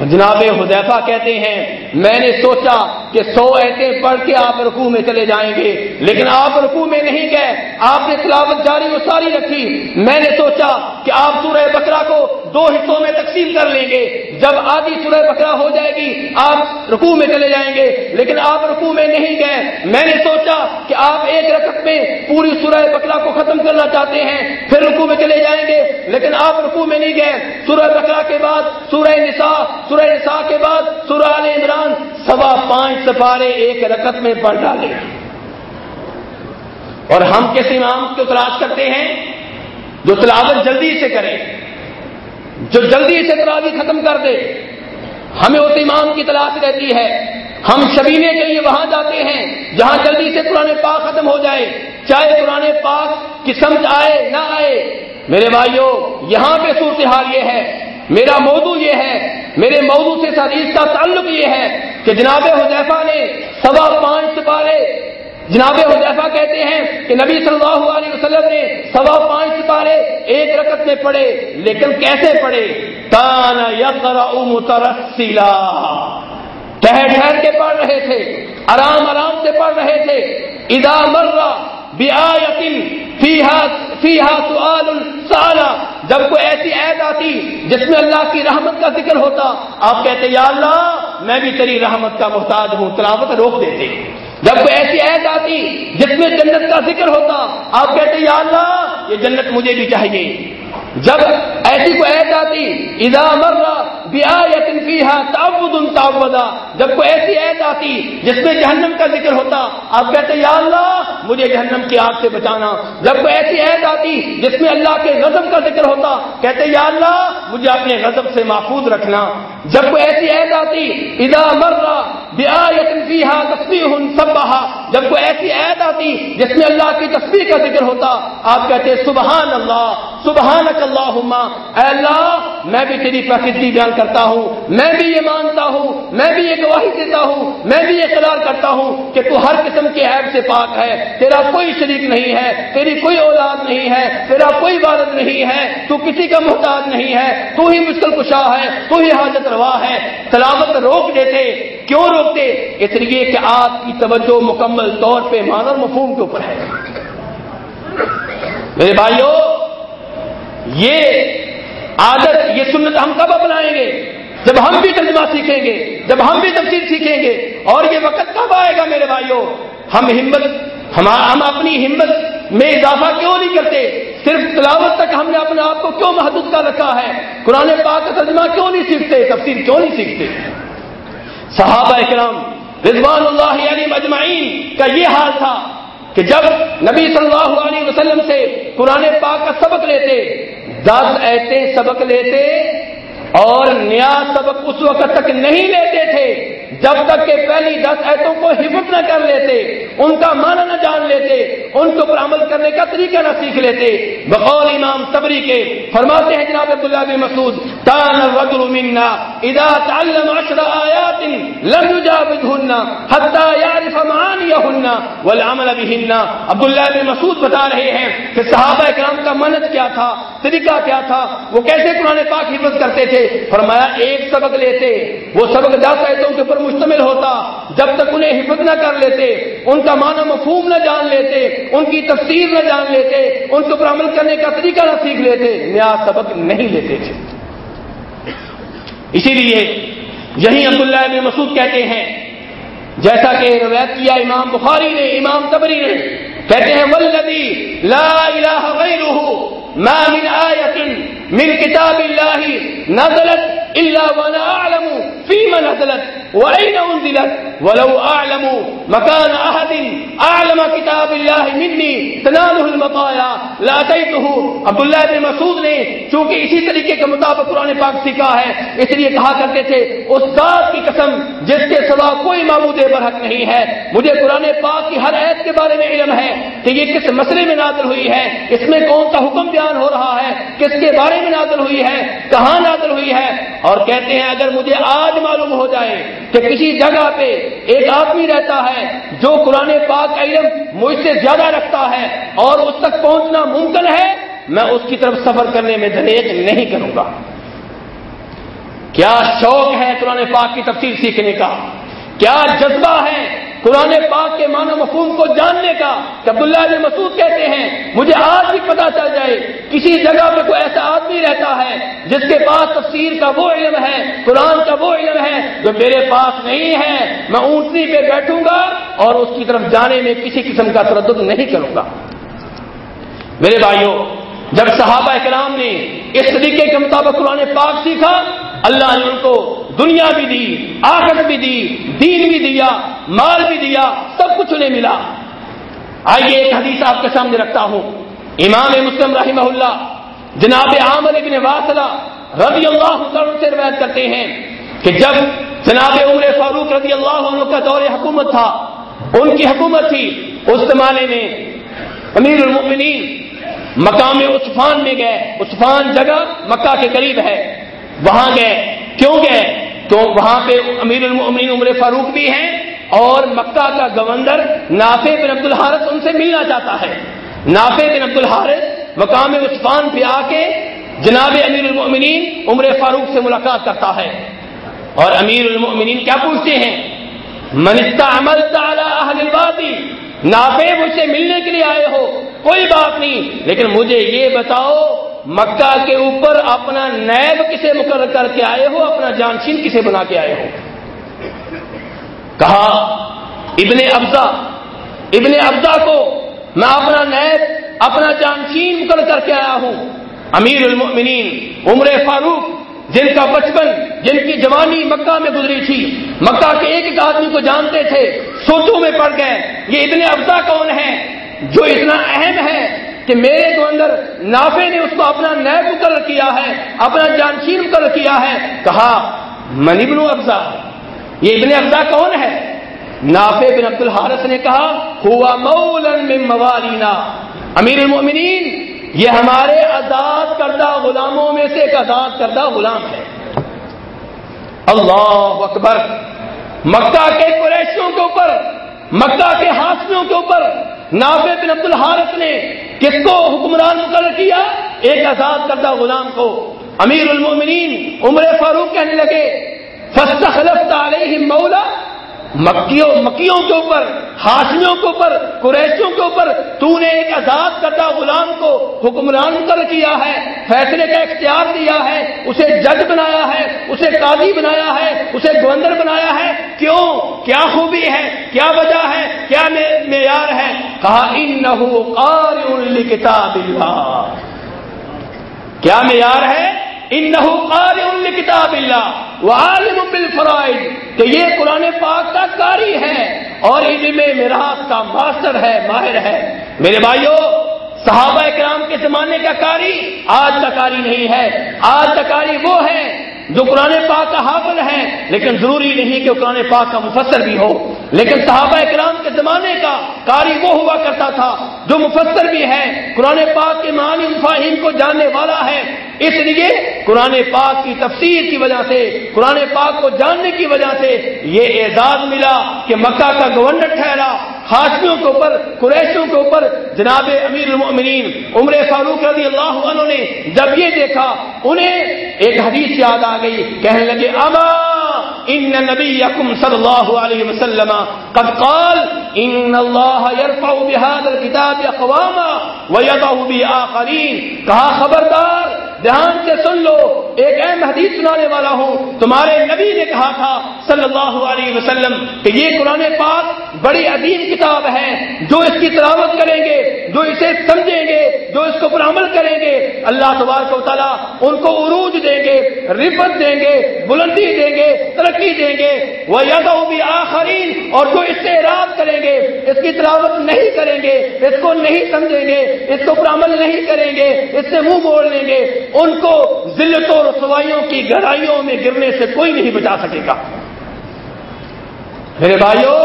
جناب حذیفہ کہتے ہیں، میں نے سوچا کہ سو ایسے پڑھ کے آپ رکوع میں چلے جائیں گے، لیکن آپ رکوع میں نہیں گئے، آپ نے تلاوت جاری و ساری رکھی۔ میں نے سوچا کہ آپ سورہ بکرا کو دو حصوں میں تقسیم کر لیں گے۔ جب آدھی سورہ بکرا ہو جائے گی، آپ رکوع میں چلے جائیں گے، لیکن آپ رکوع میں نہیں گئے۔ میں نے سوچا کہ آپ ایک رکعت میں پوری سورہ بکرا کو ختم کرنا چاہتے ہیں، پھر رکوع میں چلے جائیں گے، لیکن آپ رکوع میں نہیں گئے۔ سورہ بکرا کے بعد سورہ نساء سورہ نساء کے بعد سورہ عال عمران سوا پانچ سفارے ایک رکت میں پڑھ ڈالے۔ اور ہم کس امام کو تلاش کرتے ہیں؟ جو تلاوت جلدی سے کرے، جو جلدی سے تلاوی ختم کر دے۔ ہمیں اس امام کی تلاش رہتی ہے۔ ہم شبینے کے لیے وہاں جاتے ہیں، جہاں جلدی سے قرآن پاک ختم ہو جائے۔ چاہے قرآن پاک کی سمجھ آئے، نہ آئے۔ میرے بھائیوں یہاں پہ صورتحال یہ ہے میرا موضوع یہ ہے، میرے موضوع سے حدیث کا تعلق یہ ہے کہ جناب حذیفہ نے سوا پانچ سپارے، جناب حذیفہ کہتے ہیں کہ نبی صلی اللہ علیہ وسلم نے سوا پانچ سپارے ایک رکت میں پڑھے، لیکن کیسے پڑھے؟ کان مترسیلا ٹہر ٹہر کے پڑھ رہے تھے آرام آرام سے پڑھ رہے تھے۔ ادا مرہ سؤال سالا جب کوئی ایسی عید آتی جس میں اللہ کی رحمت کا ذکر ہوتا، آپ کہتے، یا اللہ، میں بھی تیری رحمت کا محتاج ہوں، تلاوت روک دیتے۔ جب کوئی ایسی عید آتی جس میں جنت کا ذکر ہوتا، آپ کہتے، یا اللہ، یہ جنت مجھے بھی چاہیے۔ جب ایسی کوئی عید آتی ادا مرہ تعبدا جب کوئی ایسی عید آتی جس میں جہنم کا ذکر ہوتا، آپ کہتے یا اللہ، مجھے جہنم کی آگ سے بچانا جب کوئی ایسی عید آتی جس میں اللہ کے غضب کا ذکر ہوتا، کہتے یا اللہ، مجھے اپنے غضب سے محفوظ رکھنا جب کوئی ایسی عید آتی ادا مرا بیا فیحا تصویر سب بہا جب کوئی ایسی عید آتی جس میں اللہ کی تصویر کا ذکر ہوتا، آپ کہتے سبحان اللہ سبحان اللہ اے اللہ میں بھی تیری پرکرتی بیان کرتا ہوں میں بھی یہ مانتا ہوں میں بھی یہ گواہی دیتا ہوں میں بھی یہ قرار کرتا ہوں کہ تو ہر قسم کے عیب سے پاک ہے تیرا کوئی شریک نہیں ہے تیری کوئی اولاد نہیں ہے تیرا کوئی عبادت نہیں ہے تو کسی کا محتاج نہیں ہے تو ہی مشکل کشا ہے تو ہی حاجت روا ہے تلاوت روک دیتے کیوں روکتے اس لیے کہ آپ کی توجہ مکمل طور پہ مانر مفہوم کے اوپر ہے میرے بھائیوں یہ عادت، یہ سنت ہم کب اپنائیں گے؟ جب ہم بھی ترجمہ سیکھیں گے، جب ہم بھی تفصیل سیکھیں گے، اور یہ وقت کب آئے گا میرے بھائیوں؟ ہم ہمت، ہم اپنی ہمت میں اضافہ کیوں نہیں کرتے؟ صرف تلاوت تک ہم نے اپنے آپ کو کیوں محدود کر رکھا ہے؟ قرآن پاک کا ترجمہ کیوں نہیں سیکھتے؟ تفصیل کیوں نہیں سیکھتے؟ صحابہ اکرام رضوان اللہ علی مجمعین کا یہ حال تھا۔ کہ جب نبی صلی اللہ علیہ وسلم سے قرآن پاک کا سبق لیتے، دس ایسے سبق لیتے اور نیا سبق اس وقت تک نہیں لیتے تھے، جب تک کہ پہلی دس ایتوں کو حفظ نہ کر لیتے، ان کا معنی نہ جان لیتے، ان کے اوپر عمل کرنے کا طریقہ نہ سیکھ لیتے۔ بقول امام صبری کے فرماتے ہیں، جناب عبداللہ بن مسعود تان الرجل منا اذا تعلم عشر آیات لم يجاوزهن حتى يعرف معانيهن والعمل بهن عبداللہ بن مسعود بتا رہے ہیں کہ صحابہ کرام کا منت کیا تھا، طریقہ کیا تھا، وہ کیسے قرآن پاک حفظ کرتے تھے؟ فرمایا ایک سبق لیتے، وہ سبق دس آیتوں کے اوپر مشتمل ہوتا، جب تک انہیں حفظ نہ کر لیتے، ان کا معنی مفہوم نہ جان لیتے، ان کی تفسیر نہ جان لیتے، ان کے اوپر عمل کرنے کا طریقہ نہ سیکھ لیتے، نیا سبق نہیں لیتے تھے۔ اسی لیے یہی عبداللہ بن مسعود کہتے ہیں، جیسا کہ روایت کیا امام بخاری نے، امام تبری نے کہتے ہیں ولدی لا الہ غیرہ ما من آیت من کتاب اللہ نزلت الا وانا اعلم فيما نزلت. واين انزلت ولو اعلم مكان احد اعلم كتاب الله مني تناله المطايا لاتيته عبد الله بن مسعود نے چونکہ اسی طریقے کے مطابق قرآن پاک سیکھا ہے، اس لیے کہا کرتے تھے، اس کی قسم جس کے سوا کوئی معبود برحق نہیں ہے۔ مجھے قرآن پاک کی ہر عید کے بارے میں علم ہے کہ یہ کس مسئلے میں نازل ہوئی ہے، اس میں کون سا حکم بیان ہو رہا ہے، کس کے بارے میں نازل ہوئی ہے، کہاں نازل ہوئی ہے۔ اور کہتے ہیں، اگر مجھے آج معلوم ہو جائے کہ کسی جگہ پہ ایک آدمی رہتا ہے جو قرآن پاک کا علم مجھ سے زیادہ رکھتا ہے اور اس تک پہنچنا ممکن ہے میں اس کی طرف سفر کرنے میں دریک نہیں کروں گا۔ کیا شوق ہے قرآن پاک کی تفصیل سیکھنے کا؟ کیا جذبہ ہے قرآن پاک کے معنی مفہوم کو جاننے کا کہ عبداللہ بن مسعود کہتے ہیں، مجھے آج بھی پتا چل جائے، کسی جگہ پہ کوئی ایسا آدمی رہتا ہے جس کے پاس تفسیر کا وہ علم ہے، قرآن کا وہ علم ہے جو میرے پاس نہیں ہے، میں اونٹنی پہ بیٹھوں گا اور اس کی طرف جانے میں کسی قسم کا تردد نہیں کروں گا۔ میرے بھائیوں، جب صحابہ کرام نے اس طریقے کے مطابق قرآن پاک سیکھا اللہ نے ان کو دنیا بھی دی، آخرت بھی دی، دین بھی دیا، مال بھی دیا، سب کچھ انہیں ملا۔ آئیے ایک حدیث آپ کے سامنے رکھتا ہوں۔ امام مسلم رحمہ اللہ جناب عامر ابن واصلہ رضی اللہ عنہ سے روایت کرتے ہیں کہ جب جناب عمر فاروق رضی اللہ عنہ کا دور حکومت تھا، ان کی حکومت تھی، اس زمانے میں امیر المؤمنین مقام عثفان میں گئے۔ عثفان جگہ مکہ کے قریب ہے۔ وہاں گئے۔ کیوں گئے؟ تو وہاں پہ امیر المؤمنین عمر فاروق بھی ہیں اور مکہ کا گورنر نافع بن عبد الحارث ان سے ملنا چاہتا ہے۔ نافع بن عبد الحارث مقام عثفان پہ آ کے جناب امیر المؤمنین عمر فاروق سے ملاقات کرتا ہے۔ اور امیر المؤمنین کیا پوچھتے ہیں؟ منستا عمل تعالی نافع مجھ سے ملنے کے لیے آئے ہو، کوئی بات نہیں، لیکن مجھے یہ بتاؤ، مکہ کے اوپر اپنا نیب کسے مقرر کر کے آئے ہو، اپنا جانشین کسے بنا کے آئے ہو؟ کہا، ابن افزا ابن افزا کو میں اپنا نیب، اپنا جانشین مقرر کر کے آیا ہوں۔ امیر المؤمنین، عمر فاروق جن کا بچپن جن کی جوانی مکہ میں گزری تھی، مکہ کے ایک ایک آدمی کو جانتے تھے، سوچوں میں پڑ گئے، یہ اتنے افزا کون ہیں؟ جو اتنا اہم ہے کہ میرے تو اندر نافے نے اس کو اپنا نیب مقرر کیا ہے، اپنا جانشین مقرر کیا ہے، کہا، من ابن افزا یہ ابن افزا کون ہے؟ نافے بن عبد الحارث نے کہا، ہوا مولن من موالینا۔ امیر المؤمنین یہ ہمارے آزاد کردہ غلاموں میں سے ایک آزاد کردہ غلام ہے۔ اللہ اکبر۔ مکہ کے قریشیوں کے اوپر، مکہ کے ہاسمیوں کے اوپر نافع بن عبد الحارث نے کس کو حکمران مقرر کیا؟ ایک آزاد کردہ غلام کو۔ امیر المومنین عمر فاروق کہنے لگے فستخلفت علیہم مولا مکیوں مکیوں کے اوپر، ہاشمیوں کے اوپر، قریشیوں کے اوپر تو نے ایک آزاد کردہ غلام کو حکمران کر کیا ہے، فیصلے کا اختیار دیا ہے، اسے جج بنایا ہے، اسے قاضی بنایا ہے، اسے گوندر بنایا ہے۔ کیوں؟ کیا خوبی ہے؟ کیا وجہ ہے؟ کیا معیار ہے؟ کہا ان کتاب کیا معیار ہے؟ ان کتاب اللہ عالم بالفرائض، کہ یہ قرآن پاک کا کاری ہے اور علم میراث کا ماسٹر ہے، ماہر ہے۔ میرے بھائیوں صحابہ کرام کے زمانے کا کاری آج کا کاری نہیں ہے۔ آج کا کاری وہ ہے جو قرآن پاک کا حافظ ہے لیکن ضروری نہیں کہ قرآن پاک کا مفسر بھی ہو۔ لیکن صحابہ کرام کے زمانے کا کاری وہ ہوا کرتا تھا، جو مفسر بھی ہے قرآن پاک کے معنی مفاہیم کو جاننے والا ہے۔ اس لیے قرآن پاک کی تفسیر کی وجہ سے، قرآن پاک کو جاننے کی وجہ سے یہ اعزاز ملا کہ مکہ کا گورنر ٹھہرا۔ ہاشمیوں کے اوپر، قریشیوں کے اوپر جناب امیر المؤمنین عمر فاروق رضی اللہ عنہ نے جب یہ دیکھا، انہیں ایک حدیث یاد آ گئی، کہنے لگے اما ان نبی یقم صلی اللہ علیہ وسلم قد قال ان اللہ يرفع بهذا الكتاب اقواما ويضع بآخرین کہا، خبردار، دھیان سے سن لو، ایک اہم حدیث سنانے والا ہوں۔ تمہارے نبی نے کہا تھا صلی اللہ علیہ وسلم کہ یہ قرآن پاک بڑی عظیم کتاب ہے، جو اس کی تلاوت کریں گے۔ جو اسے سمجھیں گے، جو اس کو پر عمل کریں گے، اللہ تبارک و تعالیٰ ان کو عروج دیں گے، رفت دیں گے، بلندی دیں گے، ترقی دیں گے۔ وہ یادو بھی آخرین اور جو اس سے اراد کریں گے، اس کی تلاوت نہیں کریں گے، اس کو نہیں سمجھیں گے، اس کو پر عمل نہیں کریں گے، اس سے منہ موڑ لیں گے۔ ان کو ذلتوں رسوائیوں کی گہرائیوں میں گرنے سے کوئی نہیں بچا سکے گا۔ میرے بھائیوں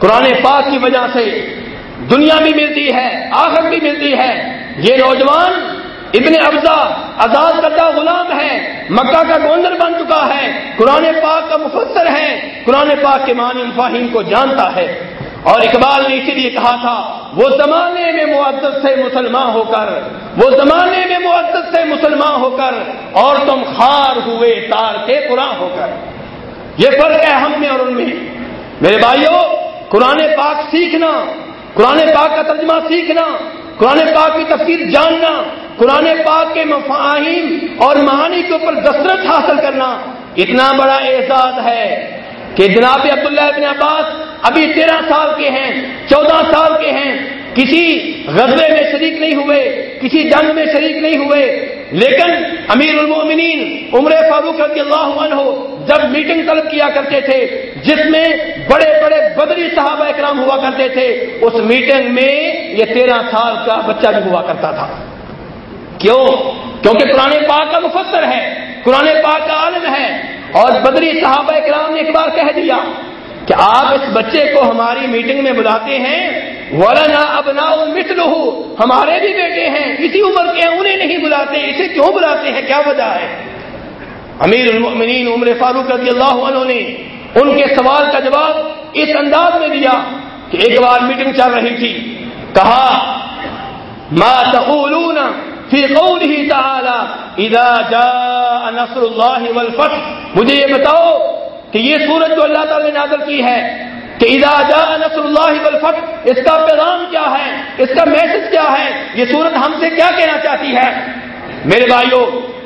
قرآن پاک کی وجہ سے دنیا بھی ملتی ہے آخر بھی ملتی ہے۔ یہ نوجوان ابن افزا آزاد کردہ غلام ہے، مکہ کا گوندر بن چکا ہے۔ قرآن پاک کا مفسر ہے، قرآن پاک کے معنی مفاہیم کو جانتا ہے۔ اور اقبال نے اسی لیے کہا تھا، وہ زمانے میں معزز سے مسلمان ہو کر، وہ زمانے میں معزز سے مسلمان ہو کر اور تم خار ہوئے، تار کے قرآن ہو کر۔ یہ فرق ہے ہم میں اور ان میں۔ میرے بھائیوں قرآن پاک سیکھنا قرآن پاک کا ترجمہ سیکھنا، قرآن پاک کی تفصیل جاننا، قرآن پاک کے مفاہیم اور معانی کے اوپر دسترت حاصل کرنا اتنا بڑا اعزاز ہے کہ جناب عبداللہ ابن عباس ابھی تیرہ سال کے ہیں، چودہ سال کے ہیں کسی غزبے میں شریک نہیں ہوئے، کسی جنگ میں شریک نہیں ہوئے۔ لیکن امیر المؤمنین عمر فاروق رضی اللہ عنہ جب میٹنگ طلب کیا کرتے تھے، جس میں بڑے بڑے بدری صحابہ اکرام ہوا کرتے تھے، اس میٹنگ میں یہ تیرہ سال کا بچہ بھی ہوا کرتا تھا۔ کیوں؟ کیونکہ قرآن پاک کا مفسر ہے، قرآن پاک کا عالم ہے۔ اور بدری صحابہ کرام نے ایک بار کہہ دیا کہ آپ اس بچے کو ہماری میٹنگ میں بلاتے ہیں ورنہ اب نا ہمارے بھی بیٹے ہیں، اسی عمر کے ہیں، انہیں نہیں بلاتے، اسے کیوں بلاتے ہیں؟ کیا وجہ ہے؟ امیر المؤمنین عمر فاروق رضی اللہ عنہ نے ان کے سوال کا جواب اس انداز میں دیا کہ ایک بار میٹنگ چل رہی تھی، کہا، ما تقولون فی قوله تعالی اذا جاء نصر اللہ والفتح مجھے یہ بتاؤ کہ یہ سورج جو اللہ تعالی نے نازل کی ہے کہ اذا جاء نصر اللہ والفتح، اس کا پیغام کیا ہے؟ اس کا میسج کیا ہے؟ یہ سورت ہم سے کیا کہنا چاہتی ہے؟ میرے بھائیوں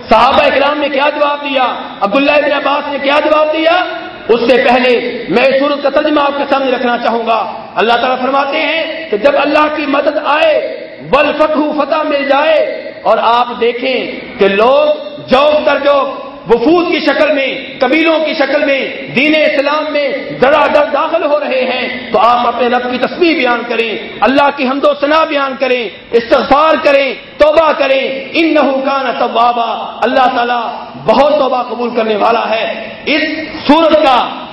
صحابہ اکرام نے کیا جواب دیا؟ عبداللہ ابن عباس نے کیا جواب دیا؟ اس سے پہلے میں سورت کا ترجمہ آپ کے سامنے رکھنا چاہوں گا۔ اللہ تعالیٰ فرماتے ہیں کہ جب اللہ کی مدد آئے بل فتح فتح مل جائے اور آپ دیکھیں کہ لوگ جوک در جوک وفود کی شکل میں، قبیلوں کی شکل میں، دین اسلام میں درا در داخل ہو رہے ہیں۔ تو آپ اپنے رب کی تصویر بیان کریں، اللہ کی حمد و ثنا بیان کریں، استغفار کریں، توبہ کریں۔ ان نہ طبابا اللہ تعالیٰ بہت توبہ قبول کرنے والا ہے۔ اس سورت کا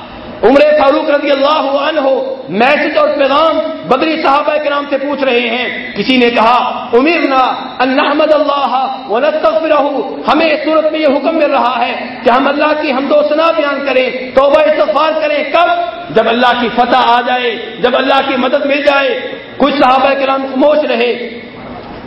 عمر فاروق رضی اللہ عنہ میسج اور پیغام بدری صحابہ کے نام سے پوچھ رہے ہیں۔ کسی نے کہا امرنا ان اللہ ونستغفرہ ہمیں اس صورت میں یہ حکم مل رہا ہے کہ ہم اللہ کی حمد و ثنا بیان کریں، توبہ استغفار کریں۔ کب؟ جب اللہ کی فتح آ جائے، جب اللہ کی مدد مل جائے۔ کچھ صحابہ کے نام خاموش رہے۔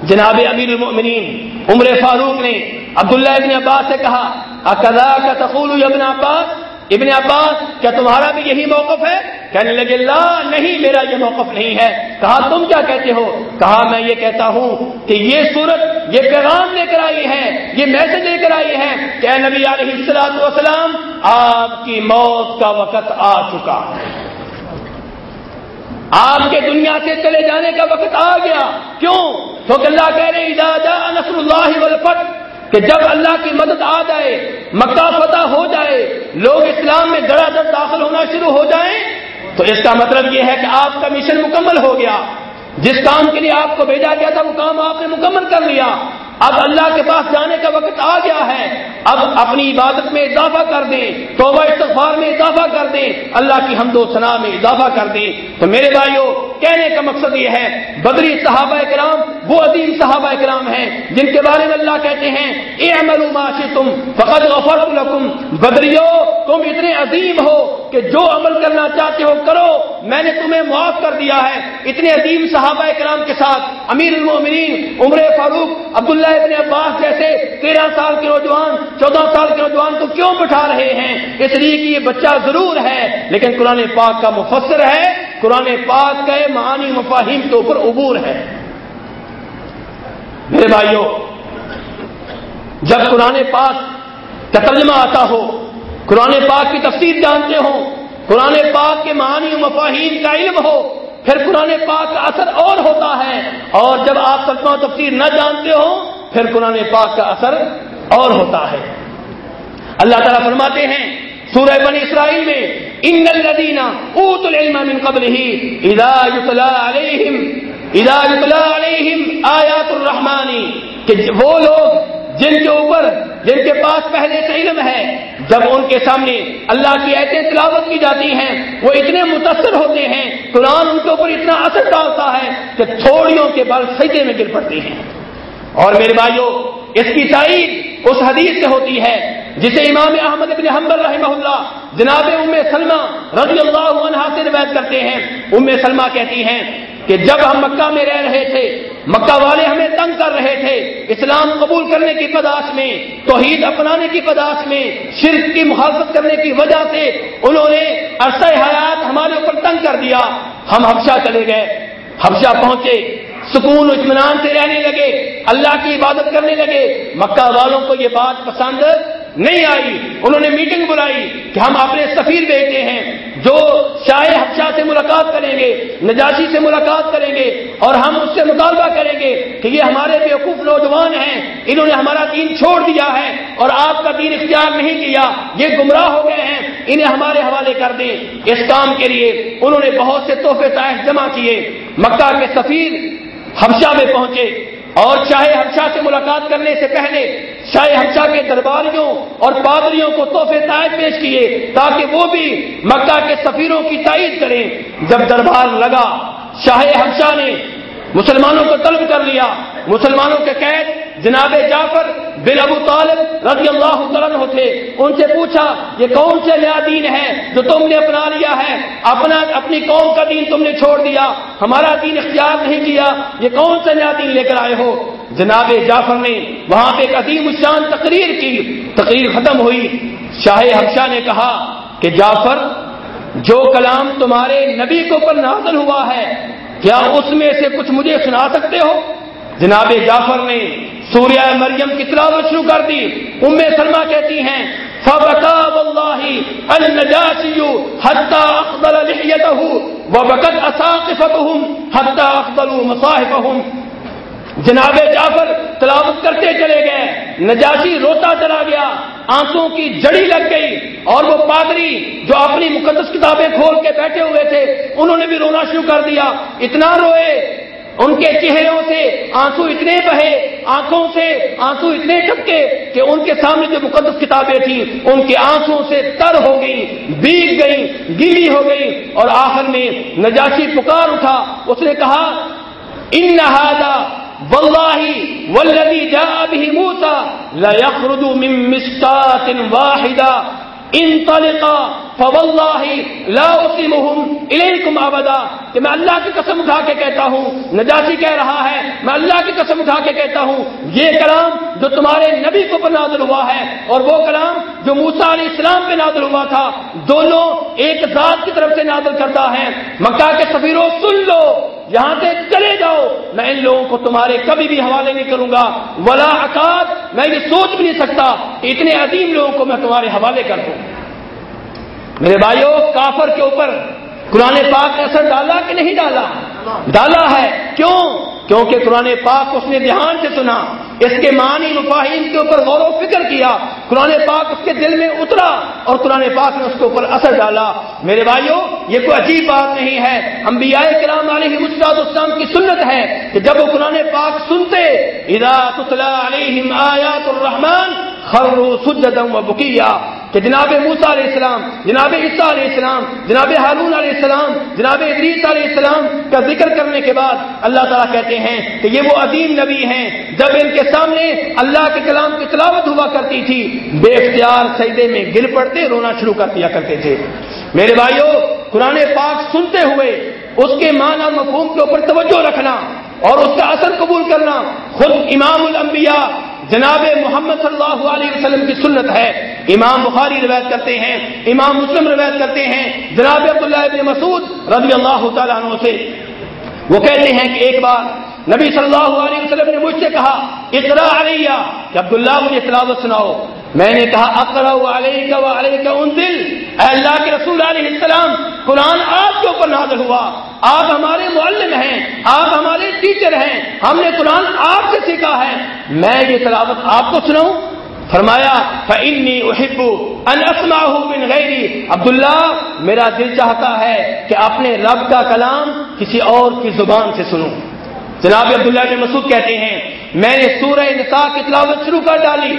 جناب امیر المؤمنین، عمر فاروق نے عبداللہ ابن عباس سے کہا اکدا کا تقول ابن عباس؟ ابن عباس، کیا تمہارا بھی یہی موقف ہے؟ کہنے لگے، لا، نہیں، میرا یہ موقف نہیں ہے۔ کہا، تم کیا کہتے ہو؟ کہا، میں یہ کہتا ہوں کہ یہ صورت، یہ پیغام لے کر آئی ہے، یہ میسج لے کر آئی ہے کہ نبی علیہ السلاط وسلام آپ کی موت کا وقت آ چکا ہے۔ آپ کے دنیا سے چلے جانے کا وقت آ گیا۔ کیوں؟ تو اللہ کہہ رہے اجازہ نصر اللہ والفتح کہ جب اللہ کی مدد آ جائے، مکہ فتح ہو جائے، لوگ اسلام میں گڑا در داخل ہونا شروع ہو جائیں، تو اس کا مطلب یہ ہے کہ آپ کا مشن مکمل ہو گیا۔ جس کام کے لیے آپ کو بھیجا گیا تھا، وہ کام آپ نے مکمل کر لیا۔ اب اللہ کے پاس جانے کا وقت آ گیا ہے۔ اب اپنی عبادت میں اضافہ کر دیں، توبہ استغفار میں اضافہ کر دیں، اللہ کی حمد و ثنا میں اضافہ کر دیں۔ تو میرے بھائیوں کہنے کا مقصد یہ ہے، بدری صحابہ کرام وہ عظیم صحابہ کرام ہیں جن کے بارے میں اللہ کہتے ہیں، اے عمل تم فقط غفرت لکم۔ بدریو، تم اتنے عظیم ہو کہ جو عمل کرنا چاہتے ہو کرو، میں نے تمہیں معاف کر دیا ہے۔ اتنے عظیم صحابہ کرام کے ساتھ، امیر المومنین، عمر فاروق، عبداللہ ابن عباس جیسے تیرہ سال کے نوجوان، چودہ سال کے نوجوان کو کیوں بٹھا رہے ہیں؟ اس لیے کہ یہ بچہ ضرور ہے۔ لیکن قرآن پاک کا مفسر ہے، قرآن پاک کا معانی مفاہیم کے اوپر عبور ہے۔ میرے بھائیوں، جب قرآن پاک کا ترجمہ آتا ہو قرآن پاک کی تفسیر جانتے ہو قرآن پاک کے معانی مفاہیم کا علم ہو، پھر قرآن پاک کا اثر اور ہوتا ہے۔ اور جب آپ ترجمہ تفسیر نہ جانتے ہو پھر قرآن پاک کا اثر اور ہوتا ہے۔ اللہ تعالیٰ فرماتے ہیں، سورہ بنی اسرائیل میں، ان الذین اوتوا العلم من قبله اذا يتلى عليهم اذا يتلى عليهم آیات الرحمن کہ وہ لوگ جن کے اوپر، جن کے پاس پہلے سے علم ہے، جب ان کے سامنے اللہ کی ایسے تلاوت کی جاتی ہیں، وہ اتنے متاثر ہوتے ہیں، قرآن ان کے اوپر اتنا اثر ڈالتا ہے کہ تھوڑیوں کے بل سجدے میں گر پڑتے ہیں۔ اور میرے بھائیوں اس کی تائید اس حدیث سے ہوتی ہے، جسے امام احمد ابن حمبر رحمہ اللہ جناب ام سلمہ رضی اللہ عنہ سے روایت کرتے ہیں۔ ام سلمہ کہتی ہیں کہ جب ہم مکہ میں رہ رہے تھے، مکہ والے ہمیں تنگ کر رہے تھے، اسلام قبول کرنے کی پداش میں، توحید اپنانے کی پداش میں، شرک کی مخالفت کرنے کی وجہ سے انہوں نے عرصہ حیات ہمارے اوپر تنگ کر دیا۔ ہم حبشہ چلے گئے۔ حبشہ پہنچے، سکون اطمینان سے رہنے لگے، اللہ کی عبادت کرنے لگے۔ مکہ والوں کو یہ بات پسند نہیں آئی۔ انہوں نے میٹنگ بلائی کہ ہم اپنے سفیر بھیجتے ہیں جو شاہ حفشہ سے ملاقات کریں گے، نجاشی سے ملاقات کریں گے اور ہم اس سے مطالبہ کریں گے کہ یہ ہمارے بیوقوف نوجوان ہیں، انہوں نے ہمارا دین چھوڑ دیا ہے اور آپ کا دین اختیار نہیں کیا، یہ گمراہ ہو گئے ہیں، انہیں ہمارے حوالے کر دیں۔ اس کام کے لیے انہوں نے بہت سے تحفے تائف جمع کیے۔ مکہ کے سفیر حفشہ میں پہنچے۔ اور چاہے ہمشا سے ملاقات کرنے سے پہلے شاہ ہمشا کے درباریوں اور پادریوں کو تحفے تائید پیش کیے تاکہ وہ بھی مکہ کے سفیروں کی تائید کریں۔ جب دربار لگا، شاہ ہمشا نے مسلمانوں کو طلب کر لیا۔ مسلمانوں کے قید جناب جعفر بن ابو طالب رضی اللہ عنہ تھے، ان سے پوچھا، یہ کون سے نیا دین ہے جو تم نے اپنا لیا ہے؟ اپنا، اپنی قوم کا دین تم نے چھوڑ دیا، ہمارا دین اختیار نہیں کیا، یہ کون سا نیا دین لے کر آئے ہو؟ جناب جعفر نے وہاں پہ ایک عظیم الشان تقریر کی، تقریر ختم ہوئی۔ شاہ حفشہ نے کہا کہ جعفر، جو کلام تمہارے نبی کو پر نازل ہوا ہے، کیا اس میں سے کچھ مجھے سنا سکتے ہو؟ جناب جعفر نے سوریہ مریم کی تلاوت شروع کر دی۔ ام سلمہ کہتی ہیں فبکا واللہ النجاشی حتی اقبل لحیتہ وبکت اساقفتہم حتی اقبلوا مصاحفہم جناب جعفر تلاوت کرتے چلے گئے۔ نجاشی روتا چلا گیا۔ آنسوں کی جڑی لگ گئی۔ اور وہ پادری جو اپنی مقدس کتابیں کھول کے بیٹھے ہوئے تھے، انہوں نے بھی رونا شروع کر دیا۔ اتنا روئے ان کے چہروں سے آنسو اتنے بہے، آنکھوں سے آنسو اتنے ٹپکے کہ ان کے سامنے جو مقدس کتابیں تھیں، ان کے آنسو سے تر ہو گئی بیگ گئی گیلی ہو گئی اور آخر میں نجاشی پکار اٹھا۔ اس نے کہا، ان نہادا والذی جاء به موسى لا يخرج من مشکات واحدہ انطلقا فواللہ لا اسمهم الیکم ابدا کہ میں اللہ کی قسم اٹھا کے کہتا ہوں نجاشی کہہ رہا ہے، میں اللہ کی قسم اٹھا کے کہتا ہوں، یہ کلام جو تمہارے نبی کو پر نازل ہوا ہے، اور وہ کلام جو موسا علیہ السلام پہ نازل ہوا تھا، دونوں ایک ذات کی طرف سے نازل کرتا ہے مکہ کے سفیروں، سن لو، یہاں سے چلے جاؤ، میں ان لوگوں کو تمہارے کبھی بھی حوالے نہیں کروں گا۔ ولا اکاد میں یہ سوچ بھی نہیں سکتا کہ اتنے عظیم لوگوں کو میں تمہارے حوالے کر دوں۔ میرے بھائیوں کافر کے اوپر قرآن پاک نے اثر ڈالا کہ نہیں ڈالا؟ ڈالا ہے۔ کیوں؟ کیونکہ قرآن پاک اس نے دھیان سے سنا۔ اس کے معنی مفاہیم کے اوپر غور و فکر کیا، قرآن پاک اس کے دل میں اترا اور قرآن پاک نے اس کے اوپر اثر ڈالا۔ میرے بھائیوں، یہ کوئی عجیب بات نہیں ہے۔ انبیاء کرام علیہ مستاد اسلام کی سنت ہے کہ جب وہ قرآن پاک سنتے ادا تطلا علیہم آیات الرحمان خرو سجدم و بکیا کہ جناب موسا علیہ السلام، جناب عیسیٰ علیہ السلام، جناب ہارون علیہ السلام، جناب ادریس علیہ السلام کا ذکر کرنے کے بعد اللہ تعالیٰ کہتے ہیں کہ یہ وہ عظیم نبی ہیں۔ جب ان کے سامنے اللہ کے کلام کی تلاوت ہوا کرتی تھی، بے اختیار سجدے میں گر پڑتے رونا شروع کر دیا کرتے تھے۔ میرے بھائیوں قرآن پاک سنتے ہوئے اس کے معنی مفہوم کے اوپر توجہ رکھنا اور اس کا اثر قبول کرنا۔ خود امام الانبیاء جناب محمد صلی اللہ علیہ وسلم کی سنت ہے۔ امام بخاری روایت کرتے ہیں، امام مسلم روایت کرتے ہیں۔ جناب عبداللہ ابن مسعود رضی اللہ تعالیٰ عنہ سے وہ کہتے ہیں کہ ایک بار نبی صلی اللہ علیہ وسلم نے مجھ سے کہا اقرا علیہ، کہ عبداللہ مجھے تلاوت سناؤ۔ میں نے کہا اقرا علیہ کا علیہ کا ان دل اے اللہ کے رسول علیہ السلام، قرآن آپ کے اوپر نازل ہوا۔ آپ ہمارے معلم ہیں، آپ ہمارے ٹیچر ہیں، ہم نے قرآن آپ سے سیکھا ہے۔ میں یہ تلاوت آپ کو سناؤں۔ فرمایا فنی احبو ان بن غیری عبداللہ میرا دل چاہتا ہے کہ اپنے رب کا کلام کسی اور کی زبان سے سنوں۔ جناب عبداللہ بن مسعود کہتے ہیں، میں نے سورہ نساء کی تلاوت شروع کر ڈالی،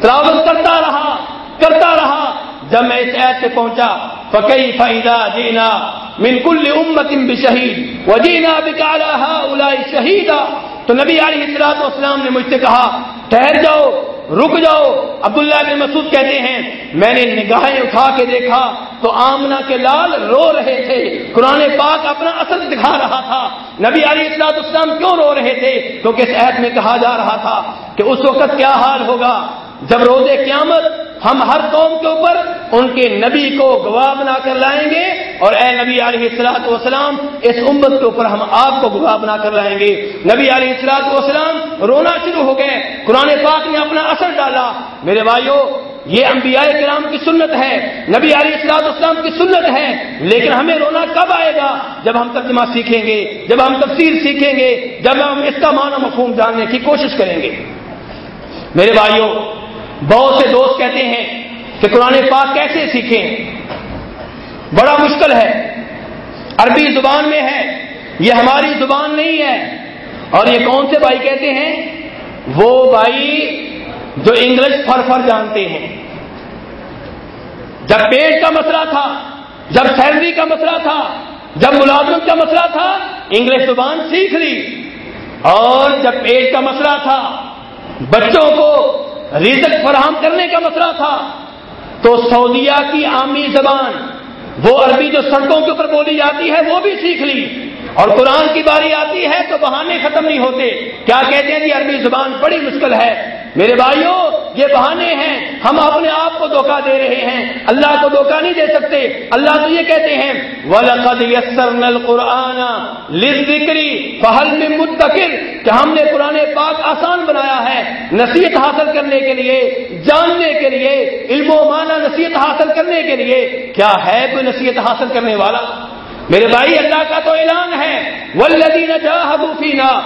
تلاوت کرتا رہا کرتا رہا، جب میں اس عید سے پہنچا فقی فائدہ جینا من کل امت بشہید وجینا بکالا شہیدا تو نبی علیہ السلاط اسلام نے مجھ سے کہا، ٹھہر جاؤ، رک جاؤ۔ عبداللہ بن مسعود کہتے ہیں، میں نے نگاہیں اٹھا کے دیکھا تو آمنا کے لال رو رہے تھے۔ قرآن پاک اپنا اثر دکھا رہا تھا۔ نبی علی اصلاط اسلام کیوں رو رہے تھے؟ کیونکہ اس عہد میں کہا جا رہا تھا کہ اس وقت کیا حال ہوگا؟ جب روز قیامت ہم ہر قوم کے اوپر ان کے نبی کو گواہ بنا کر لائیں گے اور اے نبی علیہ السلاط وسلام اس امت کے اوپر ہم آپ کو گواہ بنا کر لائیں گے۔ نبی علیہ السلاط وسلام رونا شروع ہو گئے، قرآن پاک نے اپنا اثر ڈالا۔ میرے بھائیوں یہ انبیاء کرام کی سنت ہے، نبی علیہ السلاط اسلام کی سنت ہے، لیکن ہمیں رونا کب آئے گا؟ جب ہم ترجمہ سیکھیں گے، جب ہم تفسیر سیکھیں گے، جب ہم اس کا معنی مفہوم جاننے کی کوشش کریں گے۔ میرے بھائیوں بہت سے دوست کہتے ہیں کہ قرآن پاک کیسے سیکھیں؟ بڑا مشکل ہے۔ عربی زبان میں ہے۔ یہ ہماری زبان نہیں ہے۔ اور یہ کون سے بھائی کہتے ہیں؟ وہ بھائی جو انگلش فر فر جانتے ہیں۔ جب پیٹ کا مسئلہ تھا، جب سیلری کا مسئلہ تھا، جب ملازمت کا مسئلہ تھا، انگلش زبان سیکھ لی۔ اور جب پیٹ کا مسئلہ تھا، بچوں کو رزق فراہم کرنے کا مسئلہ تھا۔ تو سعودیہ کی عامی زبان، وہ عربی جو سڑکوں کے اوپر بولی جاتی ہے، وہ بھی سیکھ لی۔ اور قرآن کی باری آتی ہے تو بہانے ختم نہیں ہوتے۔ کیا کہتے ہیں جی عربی زبان بڑی مشکل ہے۔ میرے بھائیوں، یہ بہانے ہیں۔ ہم اپنے آپ کو دھوکہ دے رہے ہیں۔ اللہ کو دھوکہ نہیں دے سکتے۔ اللہ تو یہ کہتے ہیں، وَلَقَدْ يَسَّرْنَا الْقُرْآنَ لِلذِّكْرِ فَهَلْ مِن مُدَّكِرْ۔ کہ ہم نے قرآن پاک آسان بنایا ہے نصیحت حاصل کرنے کے لیے، جاننے کے لیے، علم و معنی نصیحت حاصل کرنے کے لیے۔ کیا ہے کوئی نصیحت حاصل کرنے والا؟ میرے بھائی، اللہ کا تو اعلان ہے ولدین فینا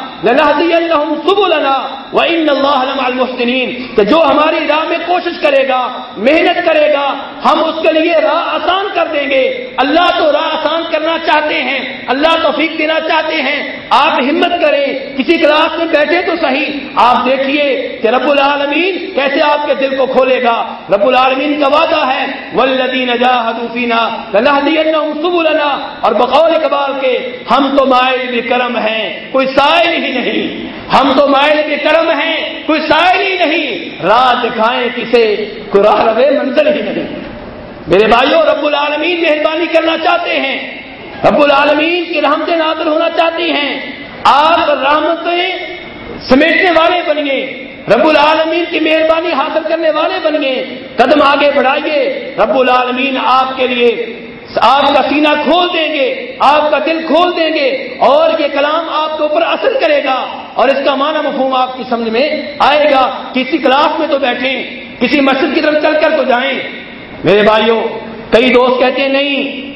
سبلنا وان اللہ لمع المحسنین کہ جو ہماری راہ میں کوشش کرے گا، محنت کرے گا، ہم اس کے لیے راہ آسان کر دیں گے۔ اللہ تو راہ آسان کرنا چاہتے ہیں، اللہ توفیق دینا چاہتے ہیں۔ آپ ہمت کریں، کسی کلاس میں بیٹھے تو صحیح۔ آپ دیکھیے کہ رب العالمین کیسے آپ کے دل کو کھولے گا۔ رب العالمین کا وعدہ ہے ولدین جاہدوا فینا لنهدینهم سبلنا۔ اور بقول اقبال کے ہم تو مائل بھی کرم ہیں، کوئی سائل ہی نہیں۔ ہم تو مائل بھی کرم ہیں، کوئی سائل ہی نہیں۔ راہ دکھائیں کسے، قرآن روے منزل ہی نہیں۔ میرے بھائیوں رب العالمین مہربانی کرنا چاہتے ہیں۔ رب العالمین کی رحمتیں نادر ہونا چاہتی ہیں۔ آپ رحمتیں سمیٹنے والے بنیے رب العالمین کی مہربانی حاصل کرنے والے بنیے قدم آگے بڑھائیے۔ رب العالمین آپ کے لیے آپ کا سینہ کھول دیں گے، آپ کا دل کھول دیں گے اور یہ کلام آپ کے اوپر اثر کرے گا اور اس کا معنی مفہوم آپ کی سمجھ میں آئے گا۔ کسی کلاس میں تو بیٹھیں، کسی مسجد کی طرف چل کر تو جائیں۔ میرے بھائیوں، کئی دوست کہتے ہیں، نہیں،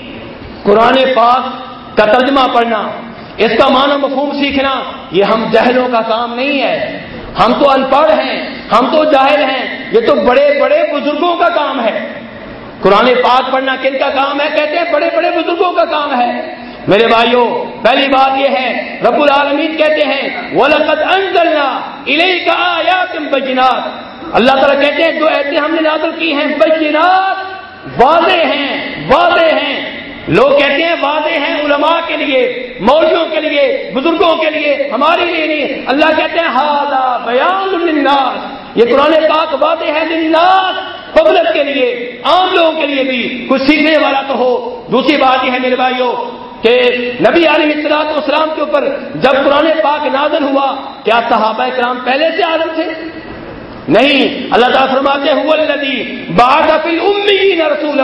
قرآن پاک کا ترجمہ پڑھنا، اس کا معنی مفہوم سیکھنا، یہ ہم جہلوں کا کام نہیں ہے۔ ہم تو ان پڑھ ہیں، ہم تو جاہل ہیں، یہ تو بڑے بڑے بزرگوں کا کام ہے۔ قرآن پاک پڑھنا کن کا کام ہے؟ کہتے ہیں بڑے بڑے بزرگوں کا کام ہے۔ میرے بھائیوں پہلی بات یہ ہے، رب العالمین کہتے ہیں، وَلَقَدْ أَنزَلْنَا إِلَيْكَ آيَاتٍ بَيِّنَاتٍ۔ اللہ تعالیٰ کہتے ہیں، جو ایسے ہم نے نازل کی ہیں بجنات واضح ہیں واضح ہیں۔ لوگ کہتے ہیں واضح ہیں علماء کے لیے مولویوں کے لیے، بزرگوں کے لیے ہمارے لیے نہیں۔ اللہ کہتے ہیں ہاضا بیان للناس. یہ قرآن پاک واضح ہے للناس پبلک کے لیے، عام لوگوں کے لیے بھی۔ کچھ سیکھنے والا تو ہو۔ دوسری بات یہ ہے میرے بھائیوں کہ نبی علیہ اطلاع اسلام کے اوپر جب قرآن پاک نازل ہوا، کیا صحابہ کرام پہلے سے عالم تھے؟ نہیں، اللہ تعالیٰ فرماتے ہوئی بات رسول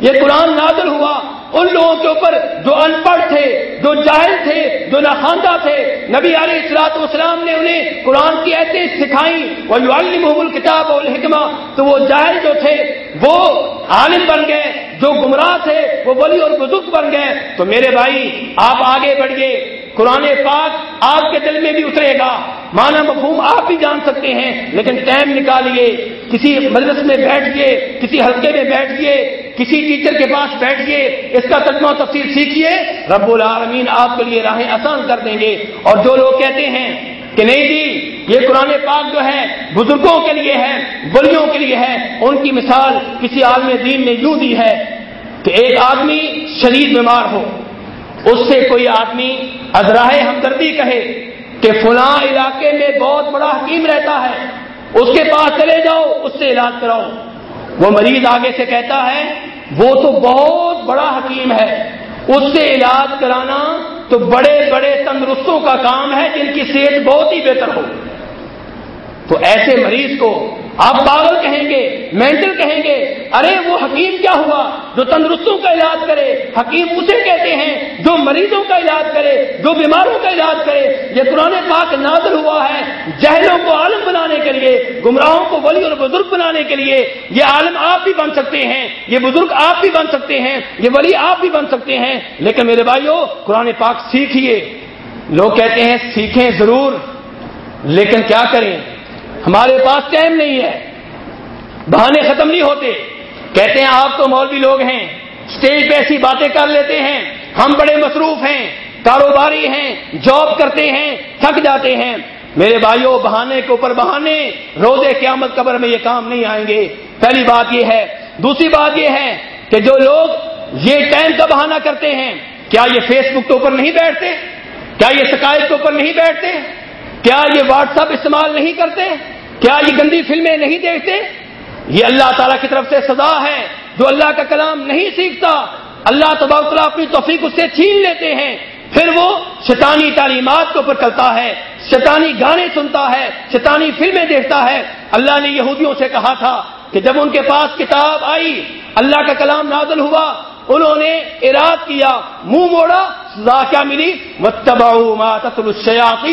یہ قرآن نازل ہوا ان لوگوں کے اوپر جو ان پڑھ تھے، جو جاہل تھے، جو ناخواندہ تھے۔ نبی علیہ اصلاط والسلام نے انہیں قرآن کی ایسے سکھائی وہ محبول کتاب اور حکمہ تو وہ جاہل جو تھے، وہ عالم بن گئے، جو گمراہ تھے، وہ بلی اور بزرگ بن گئے۔ تو میرے بھائی، آپ آگے بڑھیے۔ قرآن پاک آپ کے دل میں بھی اترے گا۔ مانا مفہوم آپ بھی جان سکتے ہیں، لیکن ٹائم نکالیے، کسی مجلس میں بیٹھیے، کسی حلقے میں بیٹھیے، کسی ٹیچر کے پاس بیٹھیے، اس کا تجمہ تفصیل سیکھیے۔ رب العالمین آپ کے لیے راہیں آسان کر دیں گے۔ اور جو لوگ کہتے ہیں کہ نہیں جی یہ قرآن پاک جو ہے، بزرگوں کے لیے ہے بلیوں کے لیے ہے، ان کی مثال کسی عالم دین نے یوں دی ہے کہ ایک آدمی شدید بیمار ہو۔ اس سے کوئی آدمی ازراہ ہمدردی کہے کہ فلاں علاقے میں بہت بڑا حکیم رہتا ہے، اس کے پاس چلے جاؤ، اس سے علاج کراؤ۔ وہ مریض آگے سے کہتا ہے، وہ تو بہت بڑا حکیم ہے، اس سے علاج کرانا تو بڑے بڑے تندرستوں کا کام ہے، جن کی صحت بہت ہی بہتر ہو۔ تو ایسے مریض کو آپ پاگل کہیں گے مینٹل کہیں گے، ارے وہ حکیم کیا ہوا جو تندرستوں کا علاج کرے؟ حکیم اسے کہتے ہیں جو مریضوں کا علاج کرے، جو بیماروں کا علاج کرے۔ یہ قرآن پاک نازل ہوا ہے جہلوں کو عالم بنانے کے لیے، گمراہوں کو ولی اور بزرگ بنانے کے لیے۔ یہ عالم آپ بھی بن سکتے ہیں، یہ بزرگ آپ بھی بن سکتے ہیں، یہ ولی آپ بھی بن سکتے ہیں۔ لیکن میرے بھائیوں قرآن پاک سیکھیے۔ لوگ کہتے ہیں سیکھیں ضرور، لیکن کیا کریں؟ ہمارے پاس ٹائم نہیں ہے۔ بہانے ختم نہیں ہوتے۔ کہتے ہیں آپ تو مولوی لوگ ہیں۔ اسٹیج پہ ایسی باتیں کر لیتے ہیں۔ ہم بڑے مصروف ہیں۔ کاروباری ہیں۔ جاب کرتے ہیں۔ تھک جاتے ہیں۔ میرے بھائیوں بہانے کے اوپر بہانے۔ روزے قیامت قبر میں یہ کام نہیں آئیں گے۔ پہلی بات یہ ہے۔ دوسری بات یہ ہے کہ جو لوگ یہ ٹائم کا بہانہ کرتے ہیں، کیا یہ فیس بک کے اوپر نہیں بیٹھتے؟ کیا یہ شکایت کے اوپر نہیں بیٹھتے؟ کیا یہ واٹس ایپ استعمال نہیں کرتے؟ کیا یہ گندی فلمیں نہیں دیکھتے؟ یہ اللہ تعالیٰ کی طرف سے سزا ہے جو اللہ کا کلام نہیں سیکھتا۔ اللہ تباہ اپنی توفیق اس سے چھین لیتے ہیں۔ پھر وہ شیطانی تعلیمات کے اوپر چلتا ہے، شیطانی گانے سنتا ہے، شیطانی فلمیں دیکھتا ہے۔ اللہ نے یہودیوں سے کہا تھا کہ جب ان کے پاس کتاب آئی، اللہ کا کلام نازل ہوا، انہوں نے اراد کیا، منہ موڑا، سزا کیا ملی؟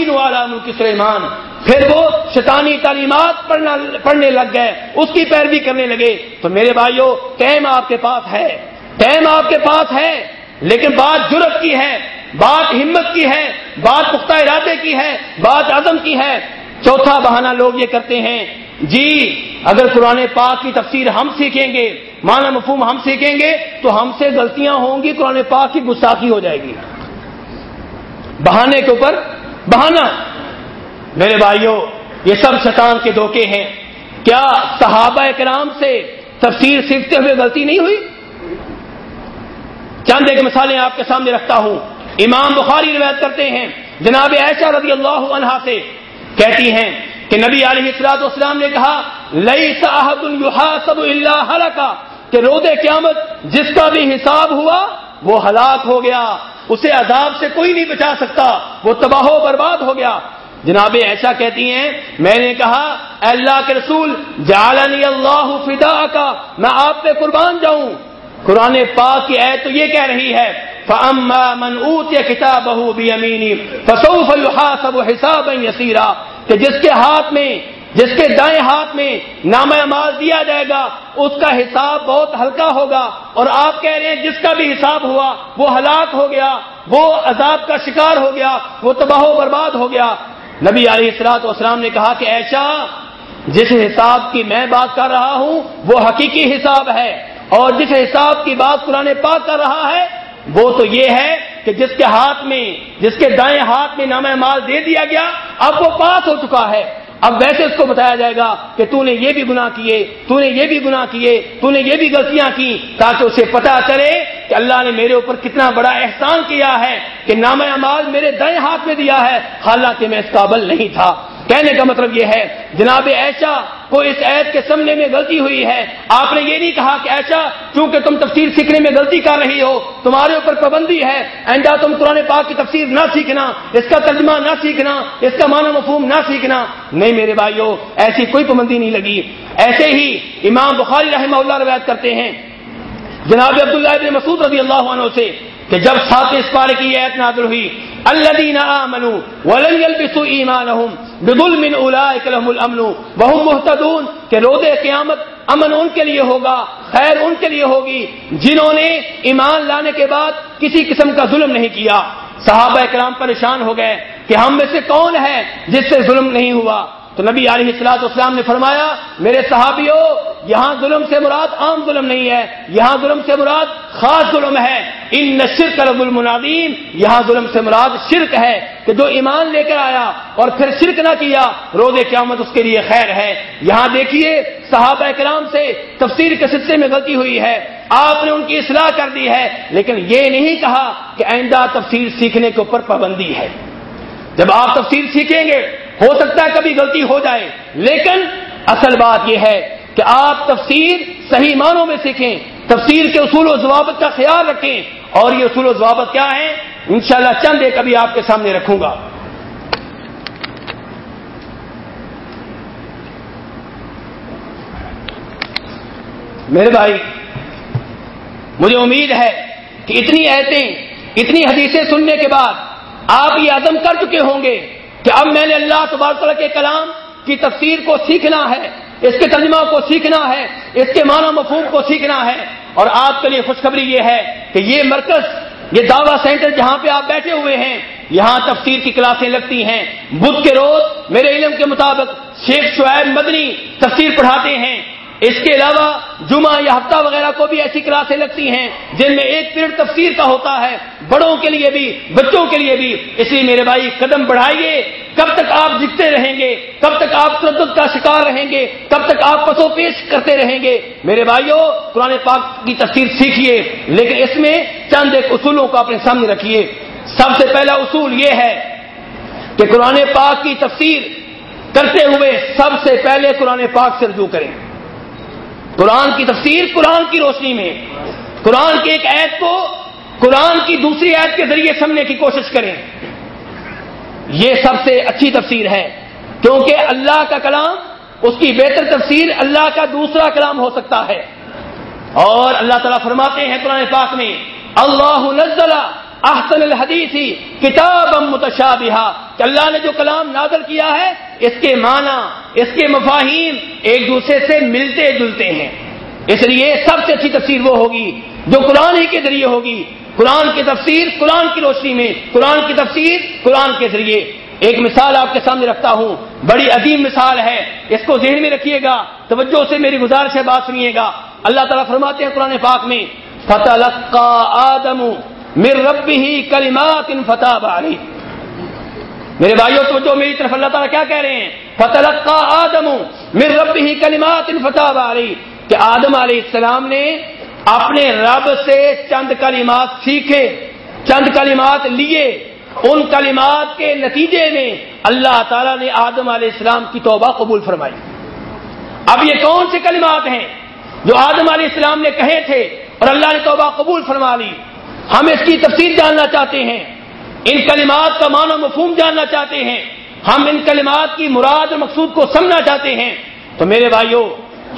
والا سلیمان پھر وہ شیطانی تعلیمات پڑھنا پڑھنے لگ گئے، اس کی پیروی کرنے لگے۔ تو میرے بھائیوں ٹائم آپ کے پاس ہے۔ ٹائم آپ کے پاس ہے، لیکن بات جرت کی ہے، بات ہمت کی ہے، بات پختہ ارادے کی ہے، بات عزم کی ہے۔ چوتھا بہانہ لوگ یہ کرتے ہیں جی اگر قرآن پاک کی تفسیر ہم سیکھیں گے مانا مفہوم ہم سیکھیں گے، تو ہم سے غلطیاں ہوں گی، قرآن پاک کی گستاخی ہو جائے گی۔ بہانے کے اوپر بہانا میرے بھائیوں یہ سب شیطان کے دھوکے ہیں۔ کیا صحابہ کرام سے تفسیر سیکھتے ہوئے غلطی نہیں ہوئی؟ چند ایک مثالیں آپ کے سامنے رکھتا ہوں۔ امام بخاری روایت کرتے ہیں، جناب ایشا رضی اللہ عنہا سے کہتی ہیں کہ نبی علیہ اصلاط اسلام نے کہا لئی صاحب الحاصب اللہ کا کہ رود قیامت جس کا بھی حساب ہوا، وہ ہلاک ہو گیا۔ اسے عذاب سے کوئی نہیں بچا سکتا، وہ تباہ و برباد ہو گیا۔ جناب ایسا کہتی ہیں، میں نے کہا، اے اللہ کے رسول جالنی اللہ فدا کا میں آپ پہ قربان جاؤں۔ قرآن پاک کی عید تو یہ کہہ رہی ہے من اوت کتاب بہو بھی امینی فصوف یسیرا کہ جس کے ہاتھ میں، جس کے دائیں ہاتھ میں نام امال دیا جائے گا، اس کا حساب بہت ہلکا ہوگا۔ اور آپ کہہ رہے ہیں، جس کا بھی حساب ہوا، وہ ہلاک ہو گیا، وہ عذاب کا شکار ہو گیا، وہ تباہ و برباد ہو گیا۔ نبی علیہ السلاط وسلام نے کہا کہ ایشا جس حساب کی میں بات کر رہا ہوں، وہ حقیقی حساب ہے۔ اور جس حساب کی بات قرآن پاک کر رہا ہے، وہ تو یہ ہے کہ جس کے ہاتھ میں، جس کے دائیں ہاتھ میں نام مال دے دیا گیا، اب وہ پاس ہو چکا ہے۔ اب ویسے اس کو بتایا جائے گا کہ تو نے یہ بھی گناہ کیے، تو نے یہ بھی گناہ کیے، تو نے یہ بھی غلطیاں کی تاکہ اسے پتا چلے کہ اللہ نے میرے اوپر کتنا بڑا احسان کیا ہے کہ نام اعمال میرے دائیں ہاتھ میں دیا ہے۔ حالانکہ میں اس قابل نہیں تھا۔ کہنے کا مطلب یہ ہے، جناب ایشا کو اس عید کے سمنے میں غلطی ہوئی ہے۔ آپ نے یہ نہیں کہا کہ ایسا چونکہ تم تفسیر سیکھنے میں غلطی کر رہی ہو، تمہارے اوپر پابندی ہے۔ آئندہ تم قرآن پاک کی تفسیر نہ سیکھنا، اس کا ترجمہ نہ سیکھنا، اس کا معنی مفہوم نہ سیکھنا۔ نہیں میرے بھائیوں ایسی کوئی پابندی نہیں لگی۔ ایسے ہی امام بخاری رحمہ اللہ روایت کرتے ہیں۔ جناب عبداللہ ابن مسعود رضی اللہ عنہ سے کہ جب سات اس پارے کی ایت نازل ہوئی الذين امنوا ولم يلبسوا ايمانهم بظلم اولئك لهم الامن وهم مهتدون کہ روز قیامت امن ان کے لیے ہوگا، خیر ان کے لیے ہوگی، جنہوں نے ایمان لانے کے بعد کسی قسم کا ظلم نہیں کیا۔ صحابہ کرام پریشان ہو گئے کہ ہم میں سے کون ہے جس سے ظلم نہیں ہوا؟ تو نبی علیہ السلاط اسلام نے فرمایا، میرے صحابیوں یہاں ظلم سے مراد عام ظلم نہیں ہے، یہاں ظلم سے مراد خاص ظلم ہے۔ ان نشر رب المنادیم یہاں ظلم سے مراد شرک ہے کہ جو ایمان لے کر آیا اور پھر شرک نہ کیا روز قیامت اس کے لیے خیر ہے۔ یہاں دیکھیے، صحابہ کرام سے تفسیر کے سلسلے میں غلطی ہوئی ہے۔ آپ نے ان کی اصلاح کر دی ہے، لیکن یہ نہیں کہا کہ آئندہ تفسیر سیکھنے کے اوپر پابندی ہے۔ جب آپ تفسیر سیکھیں گے ہو سکتا ہے کبھی غلطی ہو جائے، لیکن اصل بات یہ ہے کہ آپ تفسیر صحیح معنوں میں سیکھیں، تفسیر کے اصول و ضوابط کا خیال رکھیں، اور یہ اصول و ضوابط کیا ہیں؟ انشاءاللہ چند ایک ابھی آپ کے سامنے رکھوں گا۔ میرے بھائی، مجھے امید ہے کہ اتنی ایتیں اتنی حدیثیں سننے کے بعد آپ یہ عزم کر چکے ہوں گے کہ اب میں نے اللہ تبارک کے کلام کی تفسیر کو سیکھنا ہے، اس کے ترجمہ کو سیکھنا ہے، اس کے معنی مفہوم کو سیکھنا ہے۔ اور آپ کے لیے خوشخبری یہ ہے کہ یہ مرکز، یہ دعوی سینٹر جہاں پہ آپ بیٹھے ہوئے ہیں، یہاں تفسیر کی کلاسیں لگتی ہیں۔ بدھ کے روز میرے علم کے مطابق شیخ شعیب مدنی تفسیر پڑھاتے ہیں۔ اس کے علاوہ جمعہ یا ہفتہ وغیرہ کو بھی ایسی کلاسیں لگتی ہیں جن میں ایک پیریڈ تفسیر کا ہوتا ہے، بڑوں کے لیے بھی، بچوں کے لیے بھی۔ اس لیے میرے بھائی، قدم بڑھائیے۔ کب تک آپ جیتتے رہیں گے؟ کب تک آپ تردد کا شکار رہیں گے؟ کب تک آپ پسو پیش کرتے رہیں گے؟ میرے بھائیوں، قرآن پاک کی تفسیر سیکھیے، لیکن اس میں چند ایک اصولوں کو اپنے سامنے رکھیے۔ سب سے پہلا اصول یہ ہے کہ قرآن پاک کی تفسیر کرتے ہوئے سب سے پہلے قرآن پاک سے رجوع کریں۔ قرآن کی تفسیر قرآن کی روشنی میں۔ قرآن کی ایک عید کو قرآن کی دوسری عید کے ذریعے سمجھنے کی کوشش کریں۔ یہ سب سے اچھی تفسیر ہے۔ کیونکہ اللہ کا کلام، اس کی بہتر تفسیر اللہ کا دوسرا کلام ہو سکتا ہے۔ اور اللہ تعالیٰ فرماتے ہیں قرآن پاک میں، اللہ نزل احسن الحدیثی کتاب متشابہ کہ اللہ نے جو کلام نازل کیا ہے، اس کے معنی، اس کے مفاہیم ایک دوسرے سے ملتے جلتے ہیں۔ اس لیے سب سے اچھی تفسیر وہ ہوگی جو قرآن ہی کے ذریعے ہوگی۔ قرآن کی تفسیر قرآن کی روشنی میں، قرآن کی تفسیر قرآن کے ذریعے۔ ایک مثال آپ کے سامنے رکھتا ہوں، بڑی عظیم مثال ہے۔ اس کو ذہن میں رکھیے گا، توجہ سے میری گزارش ہے، بات سنیے گا۔ اللہ تعالیٰ فرماتے ہیں قرآن پاک میں فتح آدم مر رب ہی کلمات ان فتح باری میرے بھائیوں، توجہ، میری طرف اللہ تعالیٰ کیا کہہ رہے ہیں؟ فتح کا آدم مر رب ہی کلمات ان فتح باری کہ آدم علیہ السلام نے اپنے رب سے چند کلمات سیکھے، چند کلمات لیے۔ ان کلمات کے نتیجے میں اللہ تعالیٰ نے آدم علیہ السلام کی توبہ قبول فرمائی۔ اب یہ کون سے کلمات ہیں جو آدم علیہ السلام نے کہے تھے اور اللہ نے توبہ قبول فرما لی؟ ہم اس کی تفصیل جاننا چاہتے ہیں۔ ان کلمات کا معنی مفہوم جاننا چاہتے ہیں۔ ہم ان کلمات کی مراد اور مقصود کو سمجھنا چاہتے ہیں۔ تو میرے بھائیوں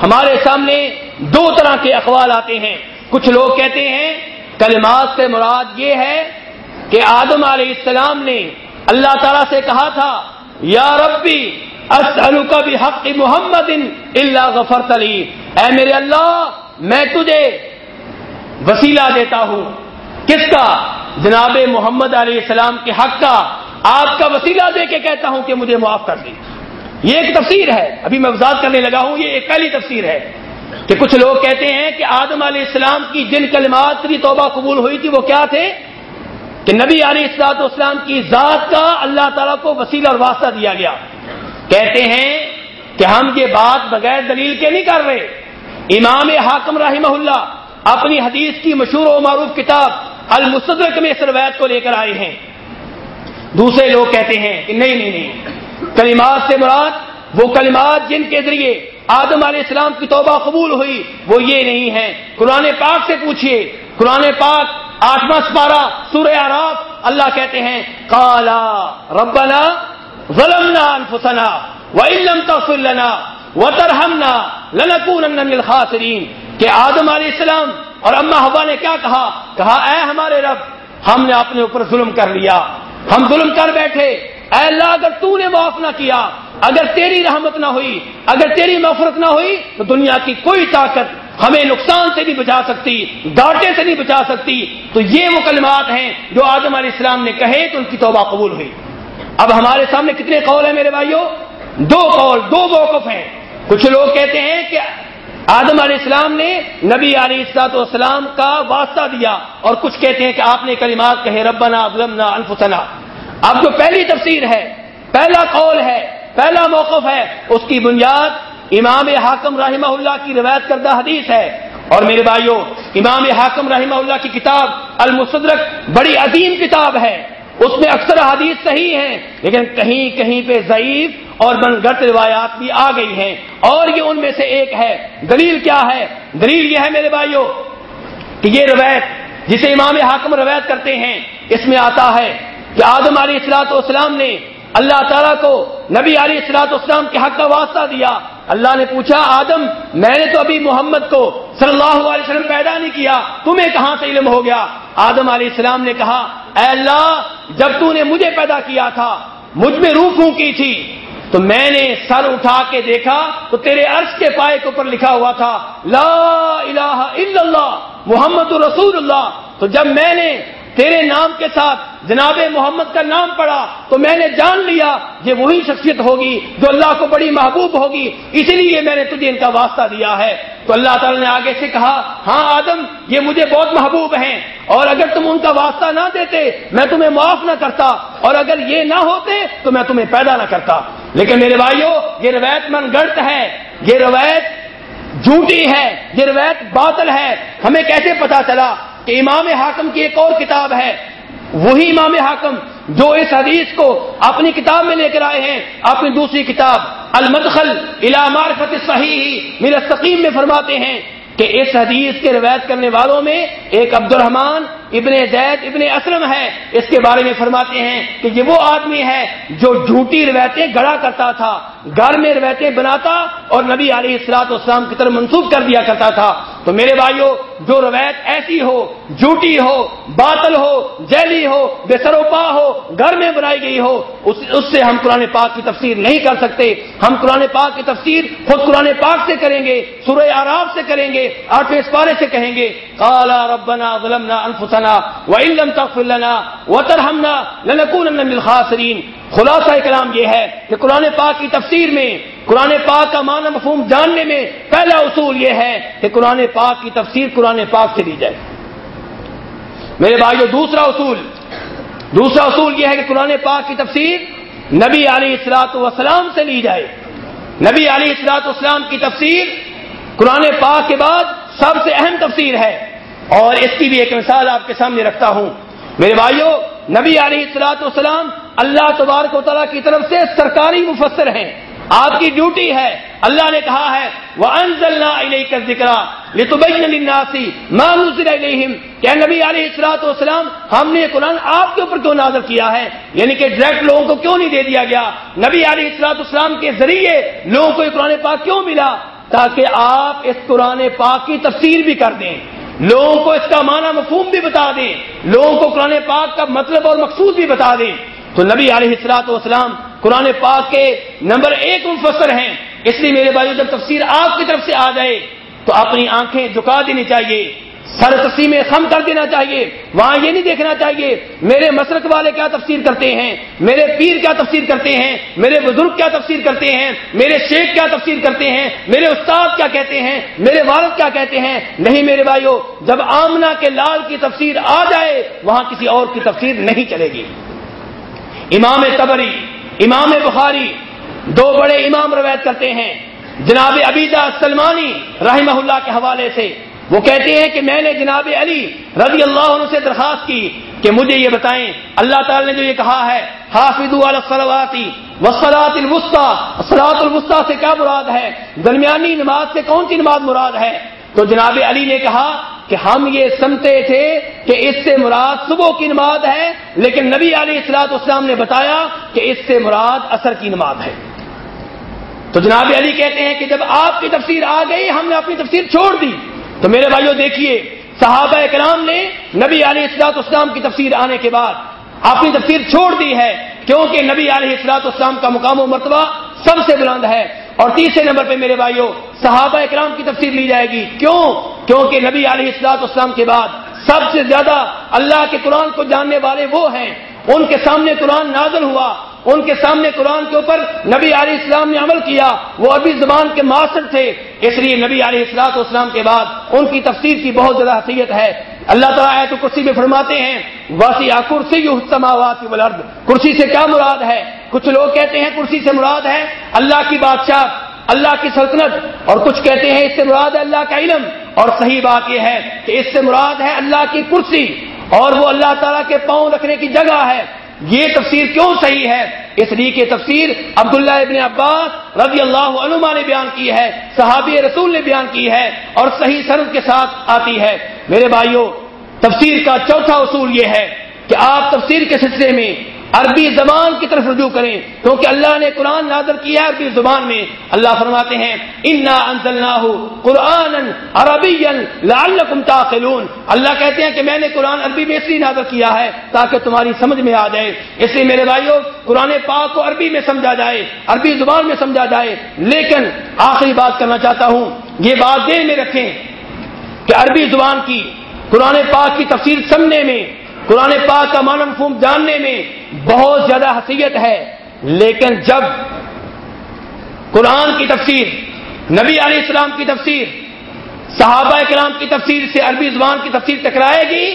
ہمارے سامنے دو طرح کے اخبار آتے ہیں۔ کچھ لوگ کہتے ہیں، کلمات سے مراد یہ ہے کہ آدم علیہ السلام نے اللہ تعالی سے کہا تھا، یا ربی کا بھی حق محمد اللہ غفرت علی اے میرے اللہ، میں تجھے وسیلہ دیتا ہوں۔ کس کا؟ جناب محمد علیہ السلام کے حق کا۔ آپ کا وسیلہ دے کے کہتا ہوں کہ مجھے معاف کر دیں۔ یہ ایک تفسیر ہے۔ ابھی میں وضاحت کرنے لگا ہوں، یہ ایک پہلی تفسیر ہے کہ کچھ لوگ کہتے ہیں کہ آدم علیہ السلام کی جن کلمات کی توبہ قبول ہوئی تھی وہ کیا تھے؟ کہ نبی علیہ السلاط اسلام کی ذات کا اللہ تعالیٰ کو وسیلہ اور واسطہ دیا گیا۔ کہتے ہیں کہ ہم یہ بات بغیر دلیل کے نہیں کر رہے۔ امام حاکم رحمہ اللہ اپنی حدیث کی مشہور و معروف کتاب المصدرک میں اس روایت کو لے کر آئے ہیں۔ دوسرے لوگ کہتے ہیں کہ نہیں نہیں نہیں۔ کلمات سے مراد وہ کلمات جن کے ذریعے آدم علیہ السلام کی توبہ قبول ہوئی، وہ یہ نہیں ہے قرآن پاک سے پوچھیے قرآن پاک آٹھواں سپارہ سورہ آراف اللہ کہتے ہیں کالا ربنا ظلمنا انفسنا وَإِن تغفر لنا وترحمنا لنكونن من الخاسرین۔ کہ آدم علیہ السلام اور اما ہوا نے کیا کہا؟ کہا، اے ہمارے رب، ہم نے اپنے اوپر ظلم کر لیا۔ ہم ظلم کر بیٹھے۔ اے اللہ، اگر تو نے معاف نہ کیا، اگر تیری رحمت نہ ہوئی، اگر تیری مفرت نہ ہوئی، تو دنیا کی کوئی طاقت ہمیں نقصان سے نہیں بچا سکتی ڈانٹے سے نہیں بچا سکتی۔ تو یہ وہ کلمات ہیں جو آدم علیہ السلام نے کہے تو ان کی توبہ قبول ہوئی۔ اب ہمارے سامنے کتنے قول ہیں میرے بھائیوں دو قول، دو موقف ہیں۔ کچھ لوگ کہتے ہیں کہ آدم علیہ السلام نے نبی علیہ السلاط والسلام کا واسطہ دیا اور کچھ کہتے ہیں کہ آپ نے کلمات کہے، ربنا ظلمنا انفسنا۔ اب جو پہلی تفسیر ہے، پہلا قول ہے، پہلا موقف ہے، اس کی بنیاد امام حاکم رحمہ اللہ کی روایت کردہ حدیث ہے۔ اور میرے بھائیوں امام حاکم رحمہ اللہ کی کتاب المصدرک بڑی عظیم کتاب ہے۔ اس میں اکثر حدیث صحیح ہیں، لیکن کہیں کہیں پہ ضعیف اور من گٹ روایات بھی آ گئی ہیں۔ اور یہ ان میں سے ایک ہے۔ دلیل کیا ہے؟ دلیل یہ ہے میرے بھائیوں کہ یہ روایت جسے امام حاکم روایت کرتے ہیں، اس میں آتا ہے کہ آدم علیہ اصلاط والسلام نے اللہ تعالیٰ کو نبی علی اصلاط اسلام کے حق کا واسطہ دیا۔ اللہ نے پوچھا، آدم، میں نے تو ابھی محمد کو صلی اللہ علیہ وسلم پیدا نہیں کیا، تمہیں کہاں سے علم ہو گیا؟ آدم علیہ السلام نے کہا، اے اللہ، جب تو نے مجھے پیدا کیا تھا، مجھ میں روح پھونکی تھی؟ تو میں نے سر اٹھا کے دیکھا، تو تیرے عرش کے پائے کے اوپر لکھا ہوا تھا، لا الہ الا اللہ، محمد رسول اللہ۔ تو جب میں نے تیرے نام کے ساتھ جناب محمد کا نام پڑا تو میں نے جان لیا یہ وہی شخصیت ہوگی جو اللہ کو بڑی محبوب ہوگی، اسی لیے میں نے تجھے ان کا واسطہ دیا ہے۔ تو اللہ تعالیٰ نے آگے سے کہا ہاں آدم، یہ مجھے بہت محبوب ہیں۔ اور اگر تم ان کا واسطہ نہ دیتے، میں تمہیں معاف نہ کرتا۔ اور اگر یہ نہ ہوتے، تو میں تمہیں پیدا نہ کرتا۔ لیکن میرے بھائیوں یہ روایت من گڑت ہے۔ یہ روایت جھوٹی ہے۔ یہ روایت باطل ہے۔ ہمیں کیسے پتا چلا کہ امام حاکم کی ایک اور کتاب ہے۔ وہی امام حاکم جو اس حدیث کو اپنی کتاب میں لے کر آئے ہیں، اپنی دوسری کتاب المدخل الى معرفت صحیح میرے سقیم میں فرماتے ہیں کہ اس حدیث کے روایت کرنے والوں میں ایک عبد الرحمان ابن زید ابن اسلم ہے، اس کے بارے میں فرماتے ہیں کہ یہ وہ آدمی ہے جو جھوٹی روایتیں گڑا کرتا تھا، گھر میں روایتیں بناتا اور نبی علیہ السلاط اسلام کی طرف منسوخ کر دیا کرتا تھا۔ تو میرے بھائیوں جو روایت ایسی ہو، جھوٹی ہو، باطل ہو، جیلی ہو، بے سروپا ہو، گھر میں بنائی گئی ہو، اس اس سے ہم قرآن پاک کی تفسیر نہیں کر سکتے۔ ہم قرآن پاک کی تفسیر خود قرآن پاک سے کریں گے، سورہ آراب سے کریں گے آٹھویں پارے سے کہیں گے کالا ربنا ظلمنا انفسنا وَإِن تغفر لنا وترحمنا لنكونن من الخاسرین خلاصہ کلام یہ ہے کہ قرآن پاک کی تفسیر میں، قرآن پاک کا معنی مفہوم جاننے میں پہلا اصول یہ ہے کہ قرآن پاک کی تفسیر قرآن پاک سے دی جائے۔ میرے بھائیو، دوسرا اصول دوسرا اصول یہ ہے کہ قرآن پاک کی تفسیر نبی علی اصلاط وسلام سے لی جائے۔ نبی علی اصلاط والسلام کی تفسیر قرآن پاک کے بعد سب سے اہم تفسیر ہے۔ اور اس کی بھی ایک مثال آپ کے سامنے رکھتا ہوں۔ میرے بھائیوں نبی علیہ السلاط والسلام اللہ تبارک و تعالیٰ کی طرف سے سرکاری مفسر ہیں۔ آپ کی ڈیوٹی ہے۔ اللہ نے کہا ہے وہ انزلنا کا ذکر کہ نبی علیہ السلاط والسلام، ہم نے قرآن آپ کے اوپر کیوں نازل کیا ہے؟ یعنی کہ ڈائریکٹ لوگوں کو کیوں نہیں دے دیا گیا؟ نبی علیہ السلاط والسلام کے ذریعے لوگوں کو یہ قرآن پاک کیوں ملا؟ تاکہ آپ اس قرآن پاک کی تفسیر بھی کر دیں۔ لوگوں کو اس کا معنی مفہوم بھی بتا دیں، لوگوں کو قرآن پاک کا مطلب اور مقصود بھی بتا دیں۔ تو نبی علیہ السلاط والسلام قرآن پاک کے نمبر ایک مفسر ہیں، اس لیے میرے بھائی جب تفسیر آپ کی طرف سے آ جائے تو اپنی آنکھیں جھکا دینی چاہیے۔ سر تسیم خم کر دینا چاہیے۔ وہاں یہ نہیں دیکھنا چاہیے، میرے مسرک والے کیا تفسیر کرتے ہیں؟ میرے پیر کیا تفسیر کرتے ہیں؟ میرے بزرگ کیا تفسیر کرتے ہیں؟ میرے شیخ کیا تفسیر کرتے ہیں؟ میرے استاد کیا کہتے ہیں؟ میرے والد کیا کہتے ہیں؟ نہیں میرے بھائیوں جب آمنا کے لال کی تفسیر آ جائے، وہاں کسی اور کی تفسیر نہیں چلے گی۔ امام تبری امام بخاری دو بڑے امام روایت کرتے ہیں۔ جناب عبیدہ سلمانی رحمہ اللہ کے حوالے سے وہ کہتے ہیں کہ میں نے جناب علی رضی اللہ عنہ سے درخواست کی کہ مجھے یہ بتائیں۔ اللہ تعالی نے جو یہ کہا ہے حافظ الصلواتی وسلاط الوسطی۔ سلاط الوسطی سے کیا مراد ہے؟ درمیانی نماز سے کون سی نماز مراد ہے؟ تو جناب علی نے کہا کہ ہم یہ سمتے تھے کہ اس سے مراد صبح کی نماز ہے، لیکن نبی علی اصلاط اسلام نے بتایا کہ اس سے مراد اثر کی نماز ہے۔ تو جناب علی کہتے ہیں کہ جب آپ کی تفسیر آ گئی، ہم نے اپنی تفسیر چھوڑ دی۔ تو میرے بھائیوں دیکھیے، صحابہ کرام نے نبی علیہ اصلاط اسلام کی تفسیر آنے کے بعد اپنی تفسیر چھوڑ دی ہے کیونکہ نبی علیہ اصلاط اسلام کا مقام و مرتبہ سب سے بلند ہے۔ اور تیسرے نمبر پہ میرے بھائیوں صحابہ اکرام کی تفسیر لی جائے گی۔ کیوں؟ کیونکہ نبی علیہ اصلاط اسلام کے بعد سب سے زیادہ اللہ کے قرآن کو جاننے والے وہ ہیں۔ ان کے سامنے قرآن نازل ہوا۔ ان کے سامنے قرآن کے اوپر نبی علیہ السلام نے عمل کیا۔ وہ ابھی زبان کے ماسٹر تھے، اس لیے نبی علیہ السلاط اسلام کے بعد ان کی تفسیر کی بہت زیادہ حیثیت ہے۔ اللہ تعالیٰ تو کرسی میں فرماتے ہیں واسی کرسی والارض کرسی سے کیا مراد ہے؟ کچھ لوگ کہتے ہیں کرسی سے مراد ہے اللہ کی بادشاہ، اللہ کی سلطنت، اور کچھ کہتے ہیں اس سے مراد ہے اللہ کا علم۔ اور صحیح بات یہ ہے کہ اس سے مراد ہے اللہ کی کرسی، اور وہ اللہ تعالیٰ کے پاؤں رکھنے کی جگہ ہے۔ یہ تفسیر کیوں صحیح ہے؟ اس لیے کہ تفسیر عبداللہ ابن عباس رضی اللہ عنما نے بیان کی ہے، صحابی رسول نے بیان کی ہے اور صحیح سرد کے ساتھ آتی ہے۔ میرے بھائیوں تفسیر کا چوتھا اصول یہ ہے کہ آپ تفسیر کے سلسلے میں عربی زبان کی طرف رجوع کریں، کیونکہ اللہ نے قرآن نازل کیا ہے عربی زبان میں۔ اللہ فرماتے ہیں، انا انزلنا قرآن عربی لعلکم تاخلون اللہ کہتے ہیں کہ میں نے قرآن عربی میں اس لیے نازل کیا ہے تاکہ تمہاری سمجھ میں آ جائے۔ اس لیے میرے بھائیوں قرآن پاک کو عربی میں سمجھا جائے، عربی زبان میں سمجھا جائے۔ لیکن آخری بات کرنا چاہتا ہوں، یہ بات دیر میں رکھیں کہ عربی زبان کی، قرآن پاک کی تفسیر سمجھنے میں قرآن پاک کا معنی مفہوم جاننے میں بہت زیادہ حیثیت ہے، لیکن جب قرآن کی تفسیر، نبی علیہ السلام کی تفسیر، صحابہ کرام کی تفسیر سے عربی زبان کی تفسیر ٹکرائے گی،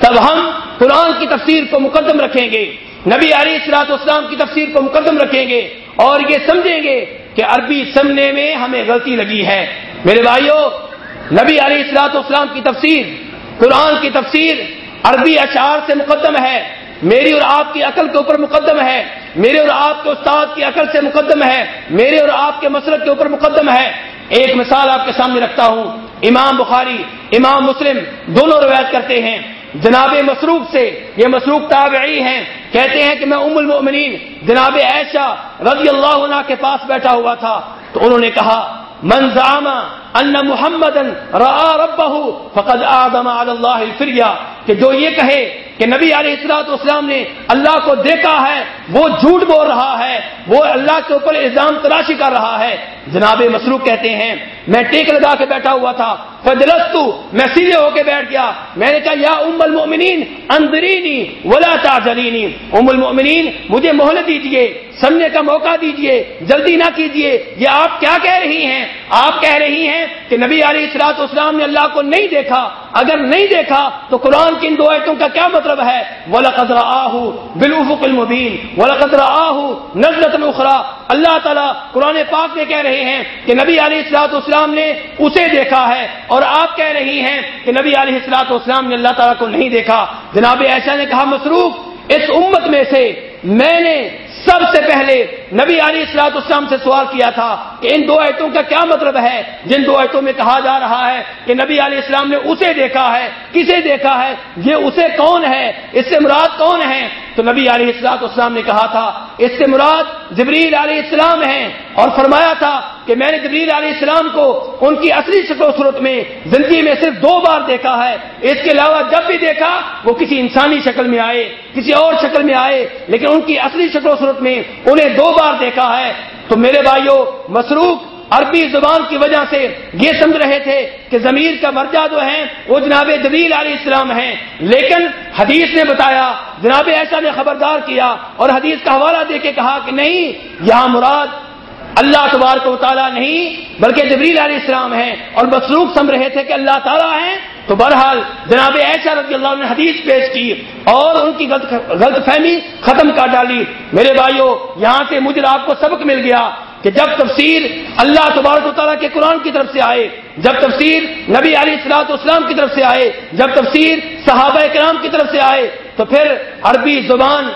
تب ہم قرآن کی تفسیر کو مقدم رکھیں گے، نبی علیہ السلاط اسلام کی تفسیر کو مقدم رکھیں گے، اور یہ سمجھیں گے کہ عربی سمجھنے میں ہمیں غلطی لگی ہے۔ میرے بھائیوں نبی علیہ السلاط اسلام کی تفسیر، قرآن کی تفسیر عربی اشعار سے مقدم ہے، میری اور آپ کی عقل کے اوپر مقدم ہے، میرے اور آپ کے استاد کی عقل سے مقدم ہے، میرے اور آپ کے مسلک کے اوپر مقدم ہے۔ ایک مثال آپ کے سامنے رکھتا ہوں، امام بخاری، امام مسلم دونوں روایت کرتے ہیں۔ جناب مسروق سے یہ مسروق تابعی ہیں، کہتے ہیں کہ میں ام المؤمنین، جناب عائشہ رضی اللہ عنہ کے پاس بیٹھا ہوا تھا۔ تو انہوں نے کہا منظام ان محمد را ربہ فقد آدم علی اللہ الفریا کہ جو یہ کہے کہ نبی علیہ السلاط اسلام نے اللہ کو دیکھا ہے، وہ جھوٹ بول رہا ہے، وہ اللہ کے اوپر الزام تراشی کر رہا ہے۔ جناب مسروق کہتے ہیں، میں ٹیک لگا کے بیٹھا ہوا تھا فجلستو میں سیدھے ہو کے بیٹھ گیا۔ میں نے کہا، یا ام المؤمنین اندرینی ولا تعجلینی ام المؤمنین، مجھے مہلت دیجیے سمجھنے کا موقع دیجیے، جلدی نہ کیجیے۔ یہ آپ کیا کہہ رہی ہیں؟ آپ کہہ رہی ہیں کہ نبی علی اصلاط اسلام نے اللہ کو نہیں دیکھا۔ اگر نہیں دیکھا، تو قرآن کی ان دو ایتوں کا کیا مطلب ہے؟ ولا قدر آہ بالافق المبین ولا قدر آہ نزلت اخرى اللہ تعالیٰ قرآن پاک میں کہہ رہے ہیں کہ نبی علیہ السلاط اسلام نے اسے دیکھا ہے اور آپ کہہ رہی ہیں کہ نبی علیہ السلاط اسلام نے اللہ تعالیٰ کو نہیں دیکھا۔ جناب ایسا نے کہا مصروف اس امت میں سے میں نے سب سے پہلے نبی علی اصلاط اسلام سے سوال کیا تھا کہ ان دو ایتوں کا کیا مطلب ہے؟ جن دو ایتوں میں کہا جا رہا ہے کہ نبی علیہ السلام نے اسے دیکھا ہے، کسے دیکھا ہے؟ یہ اسے کون ہے؟ اس سے مراد کون ہے؟ تو نبی علیہ السلاط اسلام نے کہا تھا، اس سے مراد جبریل علیہ السلام ہیں۔ اور فرمایا تھا کہ میں نے جبریل علیہ السلام کو ان کی اصلی شکل و صورت میں زندگی میں صرف دو بار دیکھا ہے۔ اس کے علاوہ جب بھی دیکھا وہ کسی انسانی شکل میں آئے، کسی اور شکل میں آئے، لیکن ان کی اصلی شکل و صورت میں انہیں دو بار دیکھا ہے۔ تو میرے بھائیوں مسروخ عربی زبان کی وجہ سے یہ سمجھ رہے تھے کہ ضمیر کا مرجع جو ہے، وہ جناب جبیل علیہ السلام ہیں لیکن حدیث نے بتایا، جناب ایسا نے خبردار کیا اور حدیث کا حوالہ دے کے کہا کہ نہیں، یہاں مراد اللہ تبارک و تعالیٰ نہیں، بلکہ جبریل علیہ السلام ہیں۔ اور مصروف سمجھ رہے تھے کہ اللہ تعالیٰ ہیں۔ تو بہرحال جناب ایسا رضی اللہ نے حدیث پیش کی اور ان کی غلط فہمی ختم کر ڈالی۔ میرے بھائیوں یہاں سے مجھے آپ کو سبق مل گیا کہ جب تفسیر اللہ تبارک و تعالیٰ کے قرآن کی طرف سے آئے، جب تفسیر نبی علی السلاط اسلام کی طرف سے آئے، جب تفسیر صحابہ کرام کی طرف سے آئے، تو پھر عربی زبان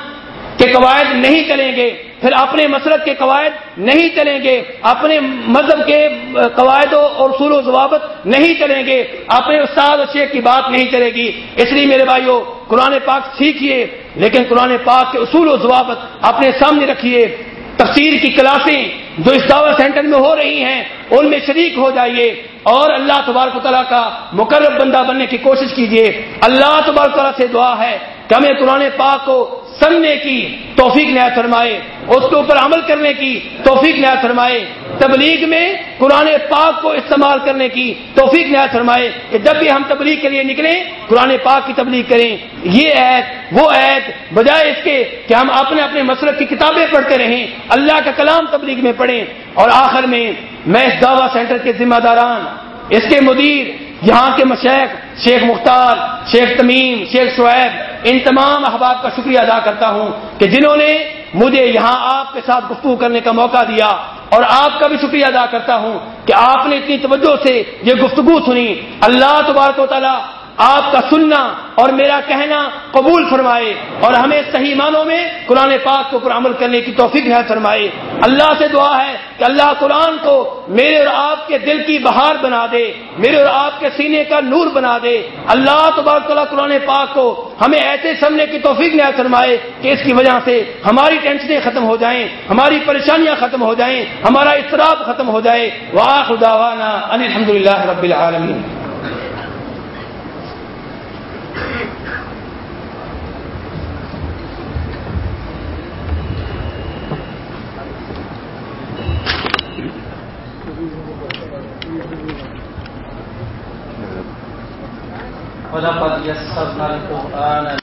کے قواعد نہیں چلیں گے۔ پھر اپنے مسرت کے قواعد نہیں چلیں گے، اپنے مذہب کے قواعد اور اصول و ضوابط نہیں چلیں گے، اپنے استاد و شیخ کی بات نہیں چلے گی۔ اس لیے میرے بھائیوں قرآن پاک سیکھیے، لیکن قرآن پاک کے اصول و ضوابط اپنے سامنے رکھیے۔ تفسیر کی کلاسیں جو اس دعوت سینٹر میں ہو رہی ہیں، ان میں شریک ہو جائیے۔ اور اللہ تبارک تعالیٰ کا مقرر بندہ بننے کی کوشش کیجیے۔ اللہ تبارک تعالیٰ سے دعا ہے کہ ہمیں قرآن پاک کو سننے کی توفیق نیا فرمائے، اس کے اوپر عمل کرنے کی توفیق نیا فرمائے، تبلیغ میں قرآن پاک کو استعمال کرنے کی توفیق نیا فرمائے کہ جب بھی ہم تبلیغ کے لیے نکلیں، قرآن پاک کی تبلیغ کریں۔ یہ عید وہ عید بجائے اس کے کہ ہم اپنے اپنے مسلک کی کتابیں پڑھتے رہیں، اللہ کا کلام تبلیغ میں پڑھیں۔ اور آخر میں میں اس دعوی سینٹر کے ذمہ داران، اس کے مدیر یہاں کے مشیخ شیخ مختار، شیخ تمیم، شیخ شعیب، ان تمام احباب کا شکریہ ادا کرتا ہوں کہ جنہوں نے مجھے یہاں آپ کے ساتھ گفتگو کرنے کا موقع دیا اور آپ کا بھی شکریہ ادا کرتا ہوں کہ آپ نے اتنی توجہ سے یہ گفتگو سنی۔ اللہ تبارک و تعالیٰ آپ کا سننا اور میرا کہنا قبول فرمائے اور ہمیں صحیح معنوں میں قرآن پاک کے اوپر عمل کرنے کی توفیق ہے فرمائے۔ اللہ سے دعا ہے کہ اللہ قرآن کو میرے اور آپ کے دل کی بہار بنا دے، میرے اور آپ کے سینے کا نور بنا دے۔ اللہ تبارک تعالیٰ قرآن پاک کو ہمیں ایسے سمنے کی توفیق نہ فرمائے کہ اس کی وجہ سے ہماری ٹینشنیں ختم ہو جائیں، ہماری پریشانیاں ختم ہو جائیں، ہمارا اضطراب ختم ہو جائے۔ واہ خدا الحمد للہ رب العالمین۔ وَلَقَدْ يَسَّرْنَا الْقُرْآنَ